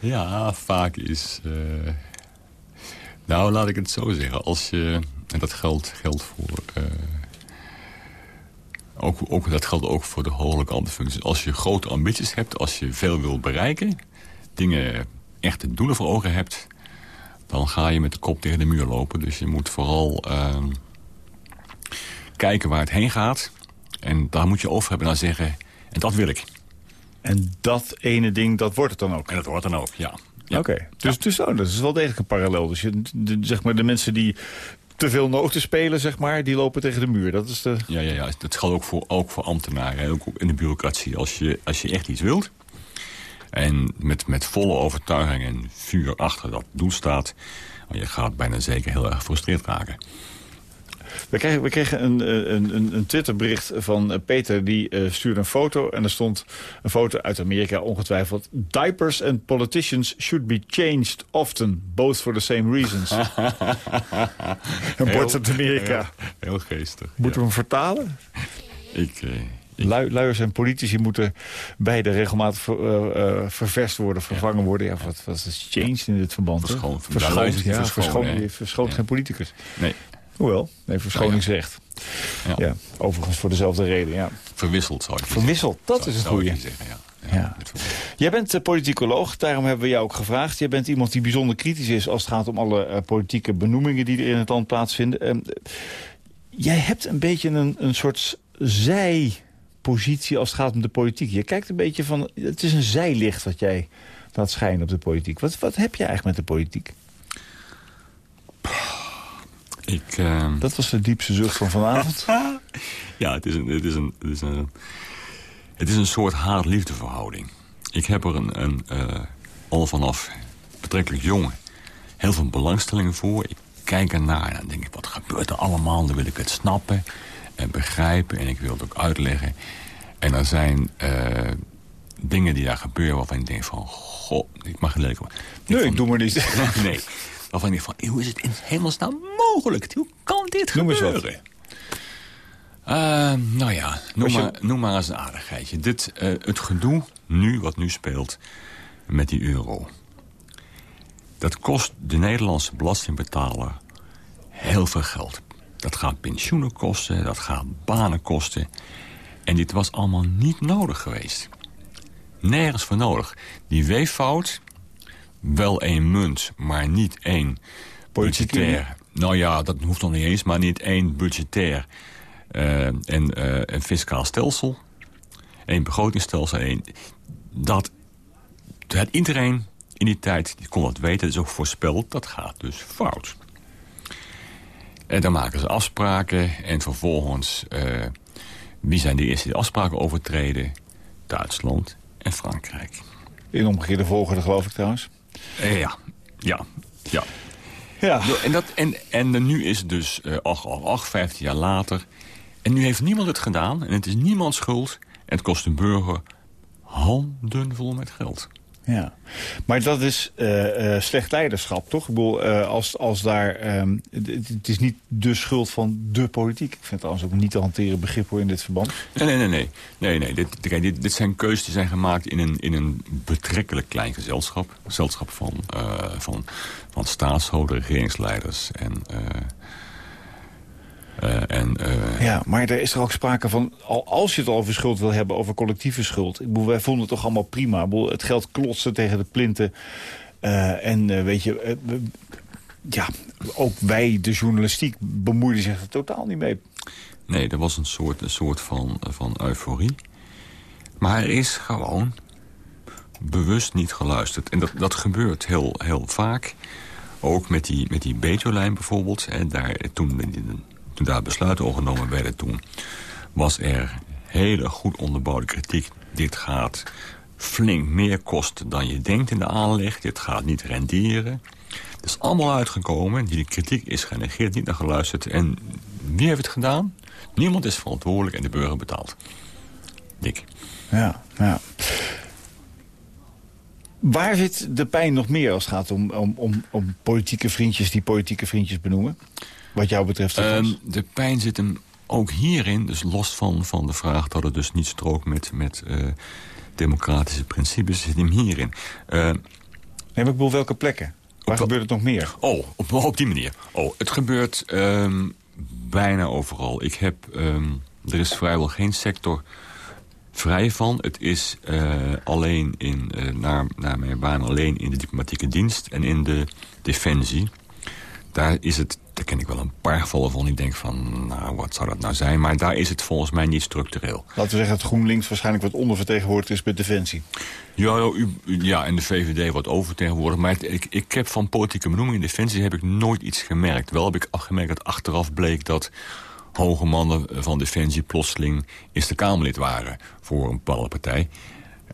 [laughs] ja, vaak is... Uh... Nou, laat ik het zo zeggen. Als je, en dat geldt, geldt voor... ook, ook, dat geldt ook voor de hogelijke functies. Als je grote ambities hebt, als je veel wil bereiken... dingen, echte doelen voor ogen hebt dan ga je met de kop tegen de muur lopen. Dus je moet vooral uh, kijken waar het heen gaat. En daar moet je over hebben naar zeggen, en dat wil ik. En dat ene ding, dat wordt het dan ook? En dat wordt dan ook, ja. ja. Oké, dus, dus oh, dat is wel degelijk een parallel. Dus je, de, zeg maar, de mensen die te veel noten spelen, zeg maar, die lopen tegen de muur. Dat is de... Ja, ja, ja. dat geldt ook voor, ook voor ambtenaren, ook in de bureaucratie. Als je, als je echt iets wilt, en met, met volle overtuiging en vuur achter dat doel staat... je gaat bijna zeker heel erg gefrustreerd raken. We kregen, we kregen een, een, een, een Twitterbericht van eh, Peter, die uh, stuurde een foto. En er stond een foto uit Amerika, ongetwijfeld. Diapers and politicians should be changed often, both for the same reasons. [laughs] een bord uit Amerika. Heel, heel geestig. Moeten we hem vertalen? Ik... Uh... Lui, luiers en politici moeten beide regelmatig ver, uh, uh, ververst worden, vervangen worden. Ja, wat, wat is change in dit verband? Verschoon. Verschoon, ja, verschoon, verschoon geen politicus. Nee. Hoewel, nee, verschoningsrecht. Ja. ja. overigens voor dezelfde reden, ja. Verwisseld zou ik Verwisseld, dat zou, is een goede. zeggen, ja. Ja. Jij bent uh, politicoloog, daarom hebben we jou ook gevraagd. Jij bent iemand die bijzonder kritisch is als het gaat om alle uh, politieke benoemingen die er in het land plaatsvinden. Uh, jij hebt een beetje een, een soort zij positie als het gaat om de politiek. Je kijkt een beetje van, het is een zijlicht wat jij laat schijnen op de politiek. Wat, wat heb je eigenlijk met de politiek? Ik, uh... Dat was de diepste zucht van vanavond. [laughs] ja, het is een, het is een, het is een, het is een soort haat-liefde verhouding. Ik heb er een, een uh, al vanaf betrekkelijk jong heel veel belangstelling voor. Ik kijk ernaar en dan denk ik, wat gebeurt er allemaal? Dan wil ik het snappen en begrijpen. En ik wil het ook uitleggen. En er zijn uh, dingen die daar gebeuren waarvan ik denk van... Goh, ik mag gelijk worden. Nee, van, ik doe maar niet. [laughs] nee, waarvan ik van, hoe is het in hemelsnaam mogelijk? Hoe kan dit noem gebeuren? Uh, nou ja, noem, je... maar, noem maar eens een aardigheidje. Dit, uh, het gedoe nu, wat nu speelt met die euro... dat kost de Nederlandse belastingbetaler heel veel geld. Dat gaat pensioenen kosten, dat gaat banen kosten. En dit was allemaal niet nodig geweest. Nergens voor nodig. Die weeffout, wel één munt, maar niet één budgetair. Nou ja, dat hoeft nog niet eens, maar niet één budgetair uh, en uh, een fiscaal stelsel. één begrotingsstelsel. Één, dat, dat iedereen in die tijd die kon dat weten, dat is ook voorspeld, dat gaat dus fout. En dan maken ze afspraken en vervolgens... Uh, wie zijn de eerste die afspraken overtreden? Duitsland en Frankrijk. In omgekeerde volgorde geloof ik trouwens. Uh, ja, ja, ja. ja. En, dat, en, en nu is het dus ach, ach, ach, 15 jaar later. En nu heeft niemand het gedaan en het is niemands schuld. En het kost een burger handen vol met geld. Ja, maar dat is uh, uh, slecht leiderschap, toch? Ik bedoel, uh, als, als daar, um, het is niet de schuld van de politiek. Ik vind het trouwens ook niet te hanteren begrip hoor in dit verband. Nee, nee, nee. nee. nee, nee. Dit, dit, zijn keuzes die zijn gemaakt in een, in een betrekkelijk klein gezelschap. Gezelschap van, van, van regeringsleiders en... Uh, en, uh... Ja, maar er is er ook sprake van, als je het over schuld wil hebben, over collectieve schuld. Ik bedoel, wij vonden het toch allemaal prima. Bedoel, het geld klotsen tegen de plinten. Uh, en weet je, ja, ook wij, de journalistiek, bemoeiden zich er totaal niet mee. Nee, er was een soort, een soort van, van euforie. Maar er is gewoon bewust niet geluisterd. En dat, dat gebeurt heel, heel vaak. Ook met die, met die Beto-lijn bijvoorbeeld. Hè, daar, toen toen daar besluiten over genomen werden toen... was er hele goed onderbouwde kritiek. Dit gaat flink meer kosten dan je denkt in de aanleg. Dit gaat niet renderen. Het is allemaal uitgekomen. Die kritiek is genegeerd, niet naar geluisterd. En wie heeft het gedaan? Niemand is verantwoordelijk en de burger betaalt. Dik. Ja, ja. Waar zit de pijn nog meer als het gaat om, om, om, om politieke vriendjes die politieke vriendjes benoemen? Wat jou betreft? Um, de pijn zit hem ook hierin, dus los van, van de vraag dat het dus niet strookt met, met uh, democratische principes, zit hem hierin. Uh, nee, maar ik bedoel welke plekken? Waar gebeurt het nog meer? Oh, op, op die manier. Oh, het gebeurt um, bijna overal. Ik heb, um, er is vrijwel geen sector vrij van. Het is uh, alleen in, uh, naar, naar mijn baan alleen in de diplomatieke dienst en in de defensie. Daar is het, daar ken ik wel een paar gevallen van. Ik denk van, nou, wat zou dat nou zijn? Maar daar is het volgens mij niet structureel. Laten we zeggen dat GroenLinks waarschijnlijk wat ondervertegenwoordigd is bij defensie. Ja, ja, en de VVD wordt oververtegenwoordigd. Maar ik, ik heb van politieke benoeming in defensie heb ik nooit iets gemerkt. Wel heb ik afgemerkt dat achteraf bleek dat hoge mannen van Defensie plotseling Eerste Kamerlid waren voor een bepaalde partij.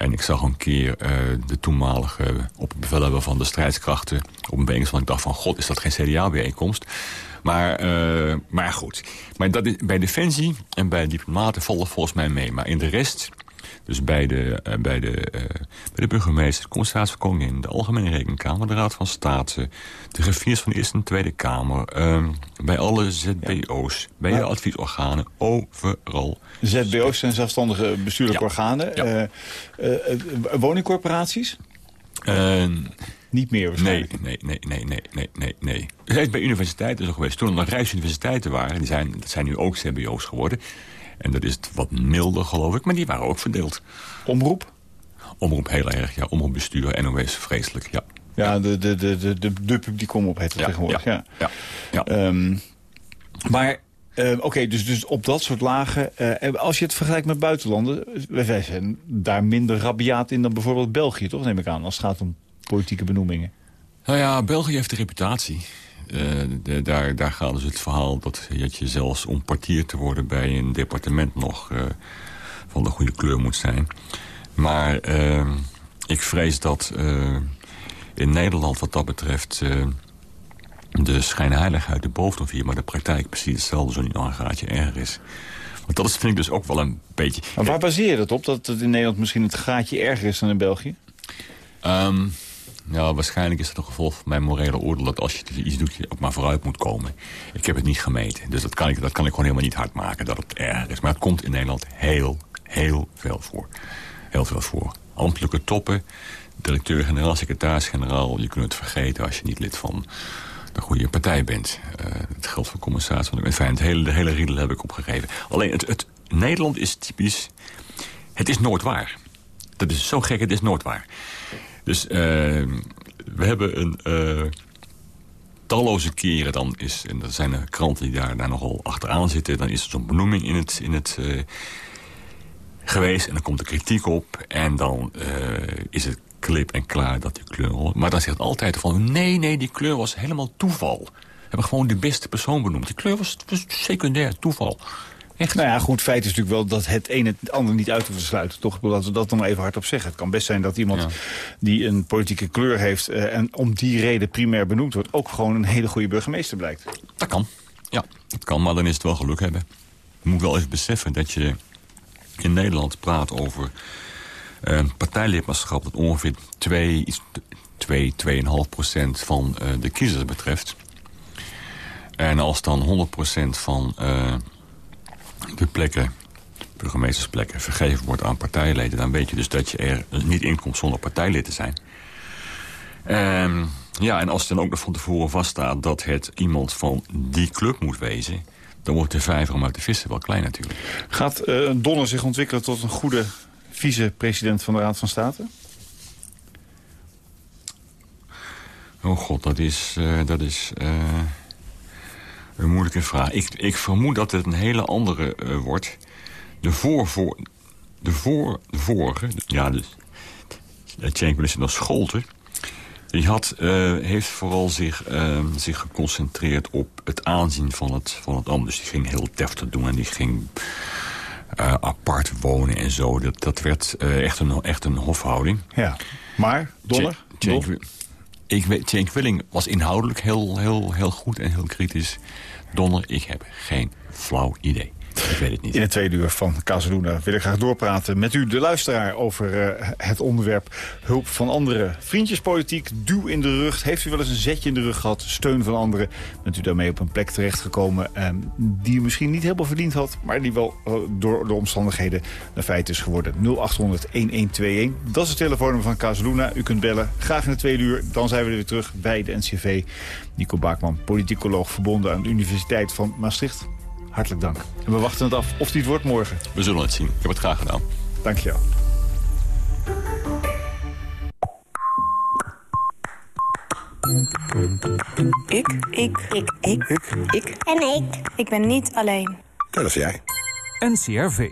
En ik zag een keer uh, de toenmalige opbevelhebber van de strijdkrachten op een bijeenkomst. van ik dacht van, god, is dat geen CDA-bijeenkomst? Maar, uh, maar goed. Maar dat is, bij Defensie en bij diplomaten vallen volgens mij mee. Maar in de rest dus bij de, uh, bij de, uh, bij de burgemeester, de commissaris van Koningin... de Algemene Rekenkamer, de Raad van State... de griffiers van de Eerste en Tweede Kamer... Uh, bij alle ZBO's, ja. bij de adviesorganen, overal. ZBO's zijn zelfstandige bestuurlijke ja. organen. Uh, woningcorporaties? Niet meer waarschijnlijk. Nee, nee, nee, nee, nee, nee, nee. Bij universiteiten zo geweest. Toen er nog rijksuniversiteiten waren, die zijn, dat zijn nu ook CBO's geworden... En dat is het wat milder, geloof ik. Maar die waren ook verdeeld. Omroep? Omroep heel erg, ja. Omroepbestuur, NOS, vreselijk, ja. Ja, de, de, de, de, de, de publiek omroep heet het ja, tegenwoordig, ja. ja, ja. Um, maar, uh, oké, okay, dus, dus op dat soort lagen... Uh, als je het vergelijkt met buitenlanden... wij zijn daar minder rabiaat in dan bijvoorbeeld België, toch, neem ik aan... als het gaat om politieke benoemingen. Nou ja, België heeft de reputatie. Uh, de, daar, daar gaat dus het verhaal dat, dat je zelfs om partier te worden bij een departement nog uh, van de goede kleur moet zijn. Maar uh, ik vrees dat in Nederland wat dat betreft de schijnheiligheid de boventoon vier, maar de praktijk precies hetzelfde, zo niet nog een graadje erger is. Want dat is, vind ik dus ook wel een beetje... Maar waar baseer je dat op, dat het in Nederland misschien het graadje erger is dan in België? Um, ja, waarschijnlijk is het een gevolg van mijn morele oordeel... dat als je iets doet, je ook maar vooruit moet komen. Ik heb het niet gemeten. Dus dat kan ik, dat kan ik gewoon helemaal niet hard maken dat het erg is. Maar het komt in Nederland heel, heel veel voor. Heel veel voor. Ambtelijke toppen, directeur-generaal, secretaris-generaal... je kunt het vergeten als je niet lid van de goede partij bent. Uh, het geldt voor commissaris. Want ik hele, de hele riedel heb ik opgegeven. Alleen, het, het, Nederland is typisch... Het is nooit waar. Dat is zo gek, het is nooit waar. Dus uh, we hebben een... Uh, talloze keren dan is... en er zijn er kranten die daar, daar nogal achteraan zitten... dan is er zo'n benoeming in het, in het uh, geweest... en dan komt er kritiek op... en dan is het klip en klaar dat die kleur... maar dan zegt altijd van... nee, nee, die kleur was helemaal toeval. We hebben gewoon de beste persoon benoemd. Die kleur was, was secundair, toeval. Echt? Nou ja, goed, feit is natuurlijk wel dat het een het ander niet uit te sluiten. Toch? Dat we dat nog even hardop zeggen. Het kan best zijn dat iemand ja. die een politieke kleur heeft... Uh, en om die reden primair benoemd wordt... ook gewoon een hele goede burgemeester blijkt. Dat kan. Ja, dat kan, maar dan is het wel geluk hebben. Je moet wel even beseffen dat je in Nederland praat over... Uh, partijlidmaatschap dat ongeveer 2, 2, 2,5 procent van uh, de kiezers betreft. En als dan 100 procent van... De plekken, burgemeestersplekken, vergeven wordt aan partijleden... dan weet je dus dat je er niet in komt zonder partijlid te zijn. Um, ja, en als het dan ook nog van tevoren vaststaat dat het iemand van die club moet wezen... dan wordt de vijver om uit de vissen wel klein natuurlijk. Gaat uh, Donner zich ontwikkelen tot een goede vice-president van de Raad van State? Oh god, dat is... Uh, dat is uh, een moeilijke vraag. Ik, ik vermoed dat het een hele andere uh, wordt. De voor, voor, de voor, de vorige, ja, de, de Chamberlain nog Scholten... Die had, uh, heeft vooral zich, uh, zich geconcentreerd op het aanzien van het, van het ambt. Dus die ging heel deftig doen en die ging uh, apart wonen en zo. Dat, dat werd echt, een, echt een hofhouding. Ja, maar? Ik weet, Cenk Willing was inhoudelijk heel, heel, heel goed en heel kritisch. Donner, ik heb geen flauw idee. Ik weet het niet. In het tweede uur van Casaluna wil ik graag doorpraten met u, de luisteraar... over uh, het onderwerp hulp van anderen. Vriendjespolitiek, duw in de rug. Heeft u wel eens een zetje in de rug gehad? Steun van anderen? Bent u daarmee op een plek terechtgekomen... Uh, die u misschien niet helemaal verdiend had... maar die wel uh, door de omstandigheden een feit is geworden. 0800-1121. Dat is het telefoonnummer van Casaluna. U kunt bellen. Graag in het tweede uur. Dan zijn we weer terug bij de NCV. Nico Baakman, politicoloog verbonden aan de Universiteit van Maastricht. Hartelijk dank. En we wachten het af of die het wordt morgen. We zullen het zien. Ik heb het graag gedaan. Dank je wel. Ik. Ik. Ik. Ik. Ik. Ik. En ik. Ik ben niet alleen. Dat is jij. NCRV.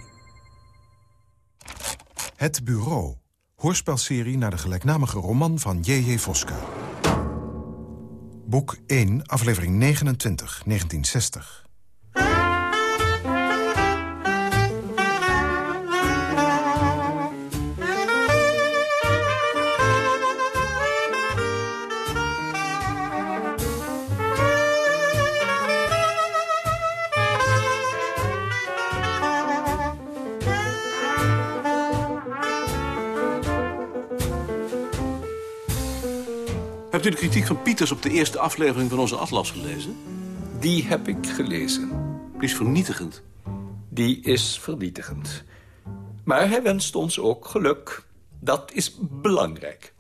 Het Bureau. Hoorspelserie naar de gelijknamige roman van J.J. Voska. Boek 1, aflevering 29, 1960. Hebt u de kritiek van Pieters op de eerste aflevering van onze atlas gelezen? Die heb ik gelezen. Die is vernietigend. Die is vernietigend. Maar hij wenst ons ook geluk. Dat is belangrijk.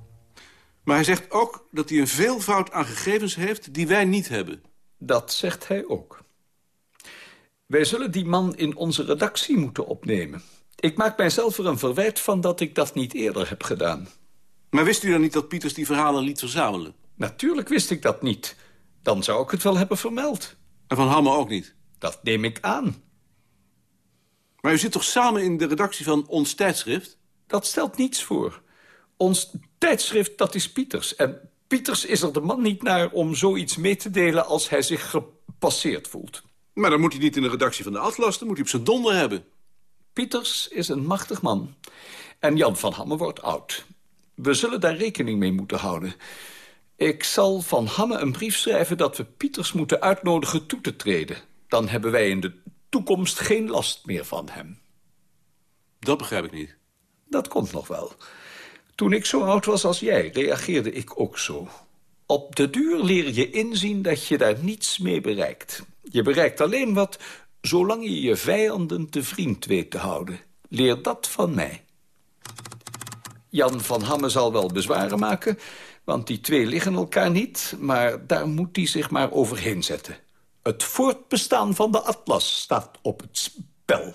Maar hij zegt ook dat hij een veelvoud aan gegevens heeft die wij niet hebben. Dat zegt hij ook. Wij zullen die man in onze redactie moeten opnemen. Ik maak mijzelf er een verwijt van dat ik dat niet eerder heb gedaan. Maar wist u dan niet dat Pieters die verhalen liet verzamelen? Natuurlijk wist ik dat niet. Dan zou ik het wel hebben vermeld. En Van Hamme ook niet? Dat neem ik aan. Maar u zit toch samen in de redactie van Ons Tijdschrift? Dat stelt niets voor. Ons tijdschrift, dat is Pieters. En Pieters is er de man niet naar om zoiets mee te delen... als hij zich gepasseerd voelt. Maar dan moet hij niet in de redactie van de Atlas. Dan moet hij op zijn donder hebben. Pieters is een machtig man. En Jan van Hamme wordt oud. We zullen daar rekening mee moeten houden. Ik zal van Hamme een brief schrijven dat we Pieters moeten uitnodigen toe te treden. Dan hebben wij in de toekomst geen last meer van hem. Dat begrijp ik niet. Dat komt nog wel. Toen ik zo oud was als jij, reageerde ik ook zo. Op de duur leer je inzien dat je daar niets mee bereikt. Je bereikt alleen wat, zolang je je vijanden te vriend weet te houden. Leer dat van mij. Jan van Hamme zal wel bezwaren maken, want die twee liggen elkaar niet... maar daar moet hij zich maar overheen zetten. Het voortbestaan van de atlas staat op het spel.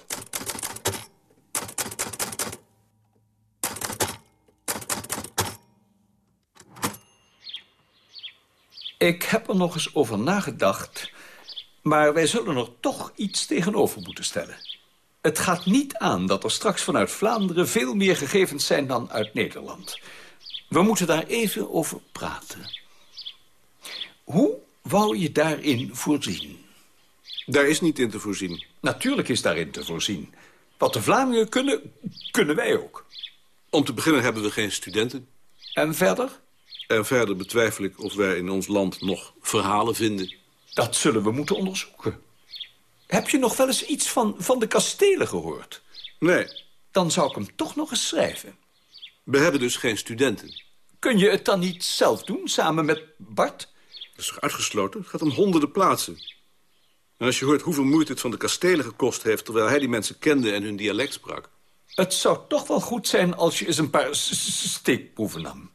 Ik heb er nog eens over nagedacht... maar wij zullen er toch iets tegenover moeten stellen. Het gaat niet aan dat er straks vanuit Vlaanderen veel meer gegevens zijn dan uit Nederland. We moeten daar even over praten. Hoe wou je daarin voorzien? Daar is niet in te voorzien. Natuurlijk is daarin te voorzien. Wat de Vlamingen kunnen, kunnen wij ook. Om te beginnen hebben we geen studenten. En verder? En verder betwijfel ik of wij in ons land nog verhalen vinden. Dat zullen we moeten onderzoeken. Heb je nog wel eens iets van, van de kastelen gehoord? Nee. Dan zou ik hem toch nog eens schrijven. We hebben dus geen studenten. Kun je het dan niet zelf doen, samen met Bart? Dat is toch uitgesloten? Het gaat om honderden plaatsen. En als je hoort hoeveel moeite het van de kastelen gekost heeft... terwijl hij die mensen kende en hun dialect sprak... Het zou toch wel goed zijn als je eens een paar steekproeven nam.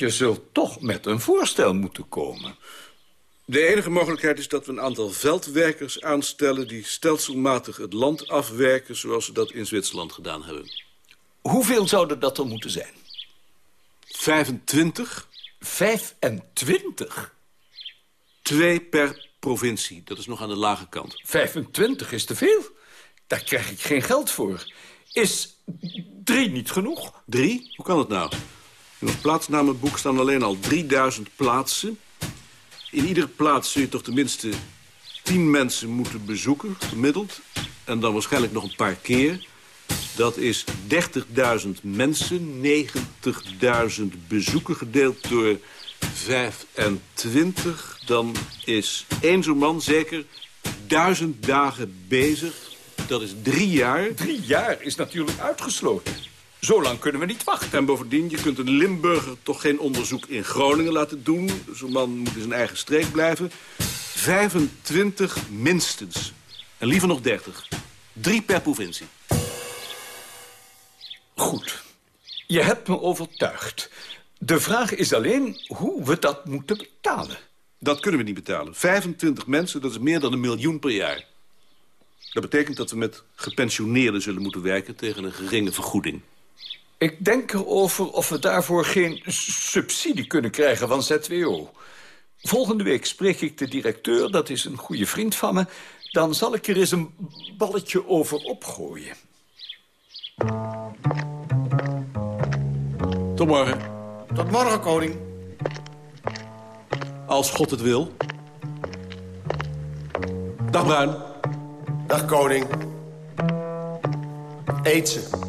Je zult toch met een voorstel moeten komen. De enige mogelijkheid is dat we een aantal veldwerkers aanstellen... die stelselmatig het land afwerken zoals ze dat in Zwitserland gedaan hebben. Hoeveel zouden dat er moeten zijn? 25. 25? Twee per provincie. Dat is nog aan de lage kant. 25 is te veel. Daar krijg ik geen geld voor. Is drie niet genoeg? Drie? Hoe kan het nou? In ons plaatsnamenboek staan alleen al 3000 plaatsen. In iedere plaats zul je toch tenminste 10 mensen moeten bezoeken, gemiddeld. En dan waarschijnlijk nog een paar keer. Dat is 30.000 mensen, 90.000 bezoeken gedeeld door 25. Dan is één zo'n man zeker duizend dagen bezig. Dat is drie jaar. Drie jaar is natuurlijk uitgesloten. Zo lang kunnen we niet wachten. En bovendien, je kunt een Limburger toch geen onderzoek in Groningen laten doen. Zo'n man moet in zijn eigen streek blijven. 25 minstens. En liever nog 30. Drie per provincie. Goed. Je hebt me overtuigd. De vraag is alleen hoe we dat moeten betalen. Dat kunnen we niet betalen. 25 mensen, dat is meer dan een miljoen per jaar. Dat betekent dat we met gepensioneerden zullen moeten werken... tegen een geringe vergoeding. Ik denk erover of we daarvoor geen subsidie kunnen krijgen van ZWO. Volgende week spreek ik de directeur, dat is een goede vriend van me. Dan zal ik er eens een balletje over opgooien. Tot morgen. Tot morgen, koning. Als God het wil. Dag, Bruin. Dag, koning. Eet ze.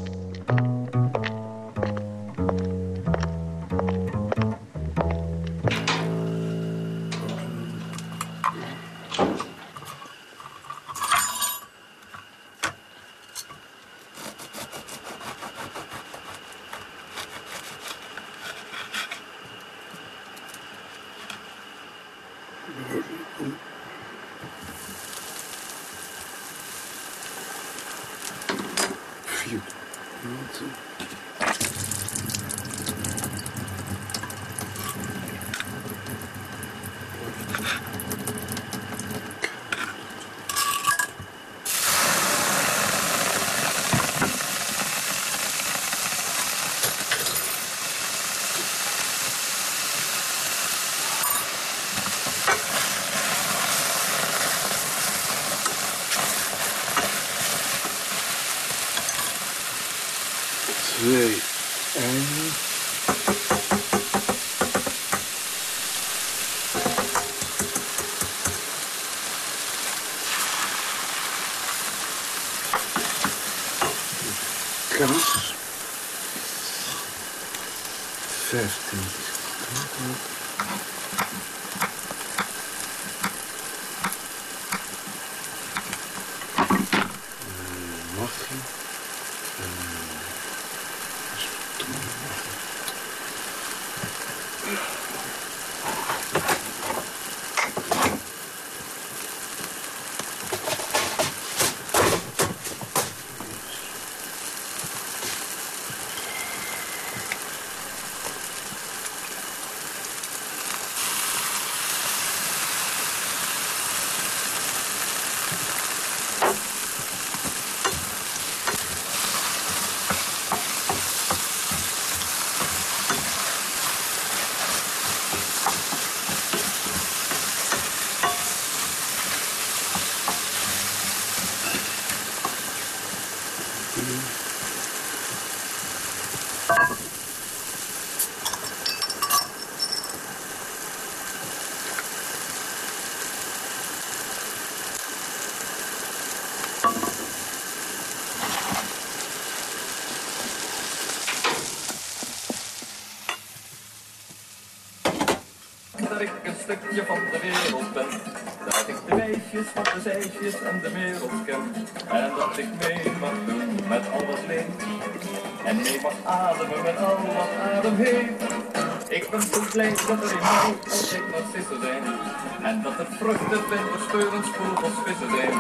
De weesjes van de zeisjes en de wereld ken. En dat ik mee mag doen met al wat leeft. En mee mag ademen met al wat adem heeft. Ik ben zo blij dat er in mij als ik narcissen zijn. En dat er vruchten, vlinders, speurens, vogels, vissen zijn.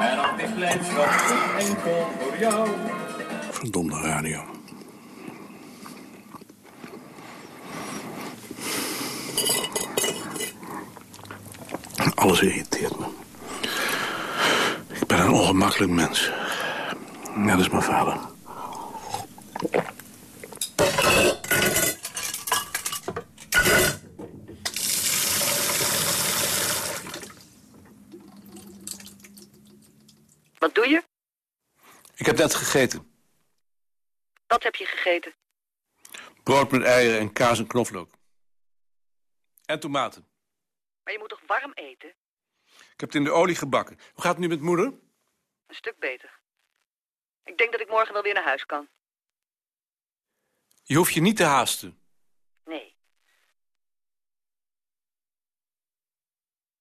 En al die blijdschap is enkel voor jou. Verdomde radio. Alles irriteert me. Ik ongemakkelijk mens. Net als mijn vader. Wat doe je? Ik heb net gegeten. Wat heb je gegeten? Brood met eieren en kaas en knoflook. En tomaten. Maar je moet toch warm eten? Ik heb het in de olie gebakken. Hoe gaat het nu met moeder? Een stuk beter. Ik denk dat ik morgen wel weer naar huis kan. Je hoeft je niet te haasten. Nee.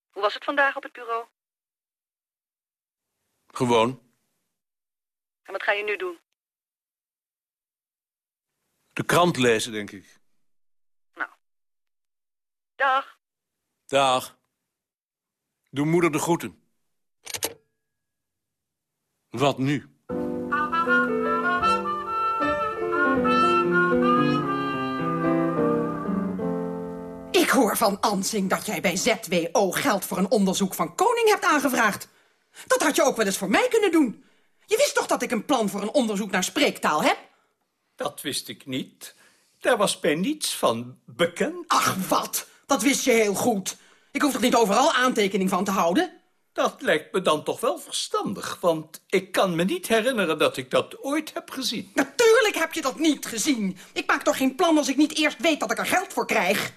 Hoe was het vandaag op het bureau? Gewoon. En wat ga je nu doen? De krant lezen, denk ik. Dag. Dag. Doe moeder de groeten. Wat nu? Ik hoor van Ansing dat jij bij ZWO geld voor een onderzoek van Koning hebt aangevraagd. Dat had je ook wel eens voor mij kunnen doen. Je wist toch dat ik een plan voor een onderzoek naar spreektaal heb? Dat wist ik niet. Daar was mij niets van bekend. Ach, wat? Dat wist je heel goed. Ik hoef toch niet overal aantekening van te houden? Dat lijkt me dan toch wel verstandig, want ik kan me niet herinneren dat ik dat ooit heb gezien. Natuurlijk heb je dat niet gezien. Ik maak toch geen plan als ik niet eerst weet dat ik er geld voor krijg.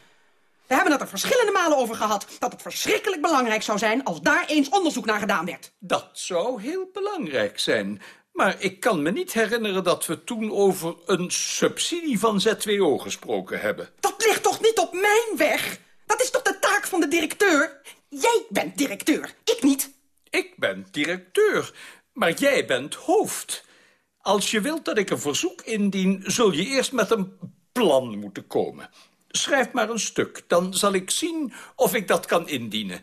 We hebben het er verschillende malen over gehad... dat het verschrikkelijk belangrijk zou zijn als daar eens onderzoek naar gedaan werd. Dat zou heel belangrijk zijn. Maar ik kan me niet herinneren dat we toen over een subsidie van ZWO gesproken hebben. Dat ligt toch niet op mijn weg? Dat is toch de taak van de directeur? Jij bent directeur, ik niet. Ik ben directeur, maar jij bent hoofd. Als je wilt dat ik een verzoek indien, zul je eerst met een plan moeten komen. Schrijf maar een stuk, dan zal ik zien of ik dat kan indienen.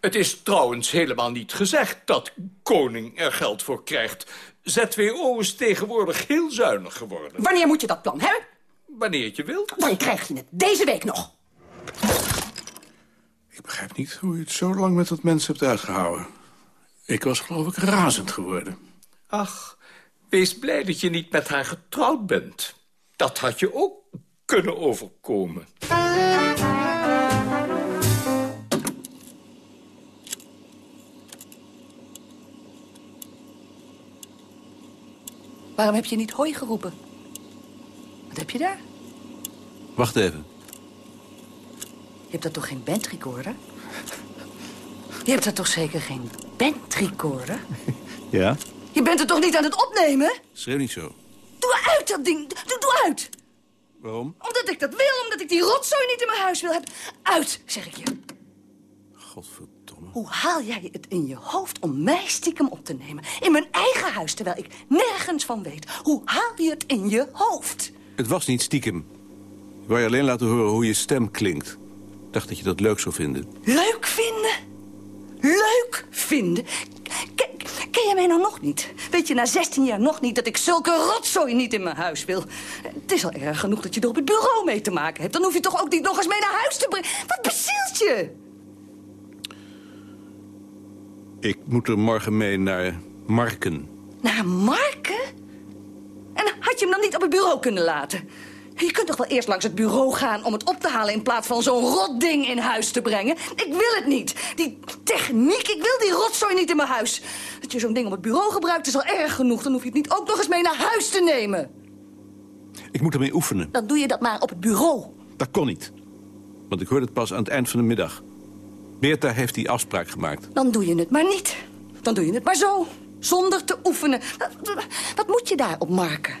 Het is trouwens helemaal niet gezegd dat koning er geld voor krijgt. ZWO is tegenwoordig heel zuinig geworden. Wanneer moet je dat plan hebben? Wanneer je wilt. Dan krijg je het deze week nog. Ik begrijp niet hoe je het zo lang met dat mens hebt uitgehouden. Ik was geloof ik razend geworden. Ach, wees blij dat je niet met haar getrouwd bent. Dat had je ook kunnen overkomen. Waarom heb je niet hoi geroepen? Wat heb je daar? Wacht even. Je hebt dat toch geen bandrecorder? Je hebt dat toch zeker geen bandrecorder? Ja? Je bent er toch niet aan het opnemen? Schreeuw niet zo. Doe uit dat ding. Doe, doe uit. Waarom? Omdat ik dat wil, omdat ik die rotzooi niet in mijn huis wil hebben. Uit, zeg ik je. Godverdomme. Hoe haal jij het in je hoofd om mij stiekem op te nemen? In mijn eigen huis, terwijl ik nergens van weet. Hoe haal je het in je hoofd? Het was niet stiekem. Ik wou je alleen laten horen hoe je stem klinkt. Ik dacht dat je dat leuk zou vinden. Leuk vinden? Leuk vinden? Ken, ken je mij nou nog niet? Weet je na 16 jaar nog niet dat ik zulke rotzooi niet in mijn huis wil? Het is al erg genoeg dat je er op het bureau mee te maken hebt. Dan hoef je toch ook niet nog eens mee naar huis te brengen? Wat bezielt je? Ik moet er morgen mee naar Marken. Naar Marken? En had je hem dan niet op het bureau kunnen laten? Je kunt toch wel eerst langs het bureau gaan om het op te halen... in plaats van zo'n rotding in huis te brengen? Ik wil het niet. Die techniek, ik wil die rotzooi niet in mijn huis. Dat je zo'n ding op het bureau gebruikt is al erg genoeg. Dan hoef je het niet ook nog eens mee naar huis te nemen. Ik moet ermee oefenen. Dan doe je dat maar op het bureau. Dat kon niet. Want ik hoorde het pas aan het eind van de middag. Beerta heeft die afspraak gemaakt. Dan doe je het maar niet. Dan doe je het maar zo. Zonder te oefenen. Wat, wat moet je daar op marken?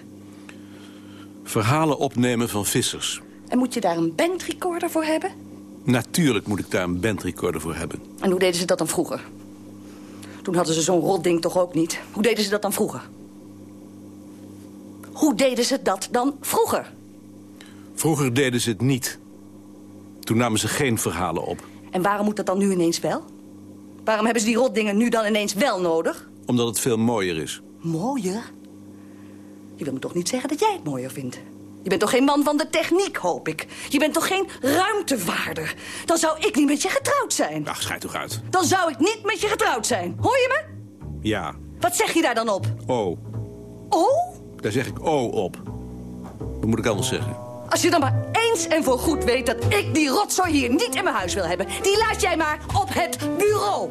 Verhalen opnemen van vissers. En moet je daar een bandrecorder voor hebben? Natuurlijk moet ik daar een bandrecorder voor hebben. En hoe deden ze dat dan vroeger? Toen hadden ze zo'n rotding toch ook niet. Hoe deden ze dat dan vroeger? Hoe deden ze dat dan vroeger? Vroeger deden ze het niet. Toen namen ze geen verhalen op. En waarom moet dat dan nu ineens wel? Waarom hebben ze die rotdingen nu dan ineens wel nodig? Omdat het veel mooier is. Mooier? Je wil me toch niet zeggen dat jij het mooier vindt? Je bent toch geen man van de techniek, hoop ik? Je bent toch geen ruimtevaarder? Dan zou ik niet met je getrouwd zijn. Ach, schijt toch uit. Dan zou ik niet met je getrouwd zijn. Hoor je me? Ja. Wat zeg je daar dan op? Oh. Oh? Daar zeg ik oh op. Wat moet ik anders zeggen? Als je dan maar eens en voor goed weet dat ik die rotzooi hier niet in mijn huis wil hebben... die laat jij maar op het bureau.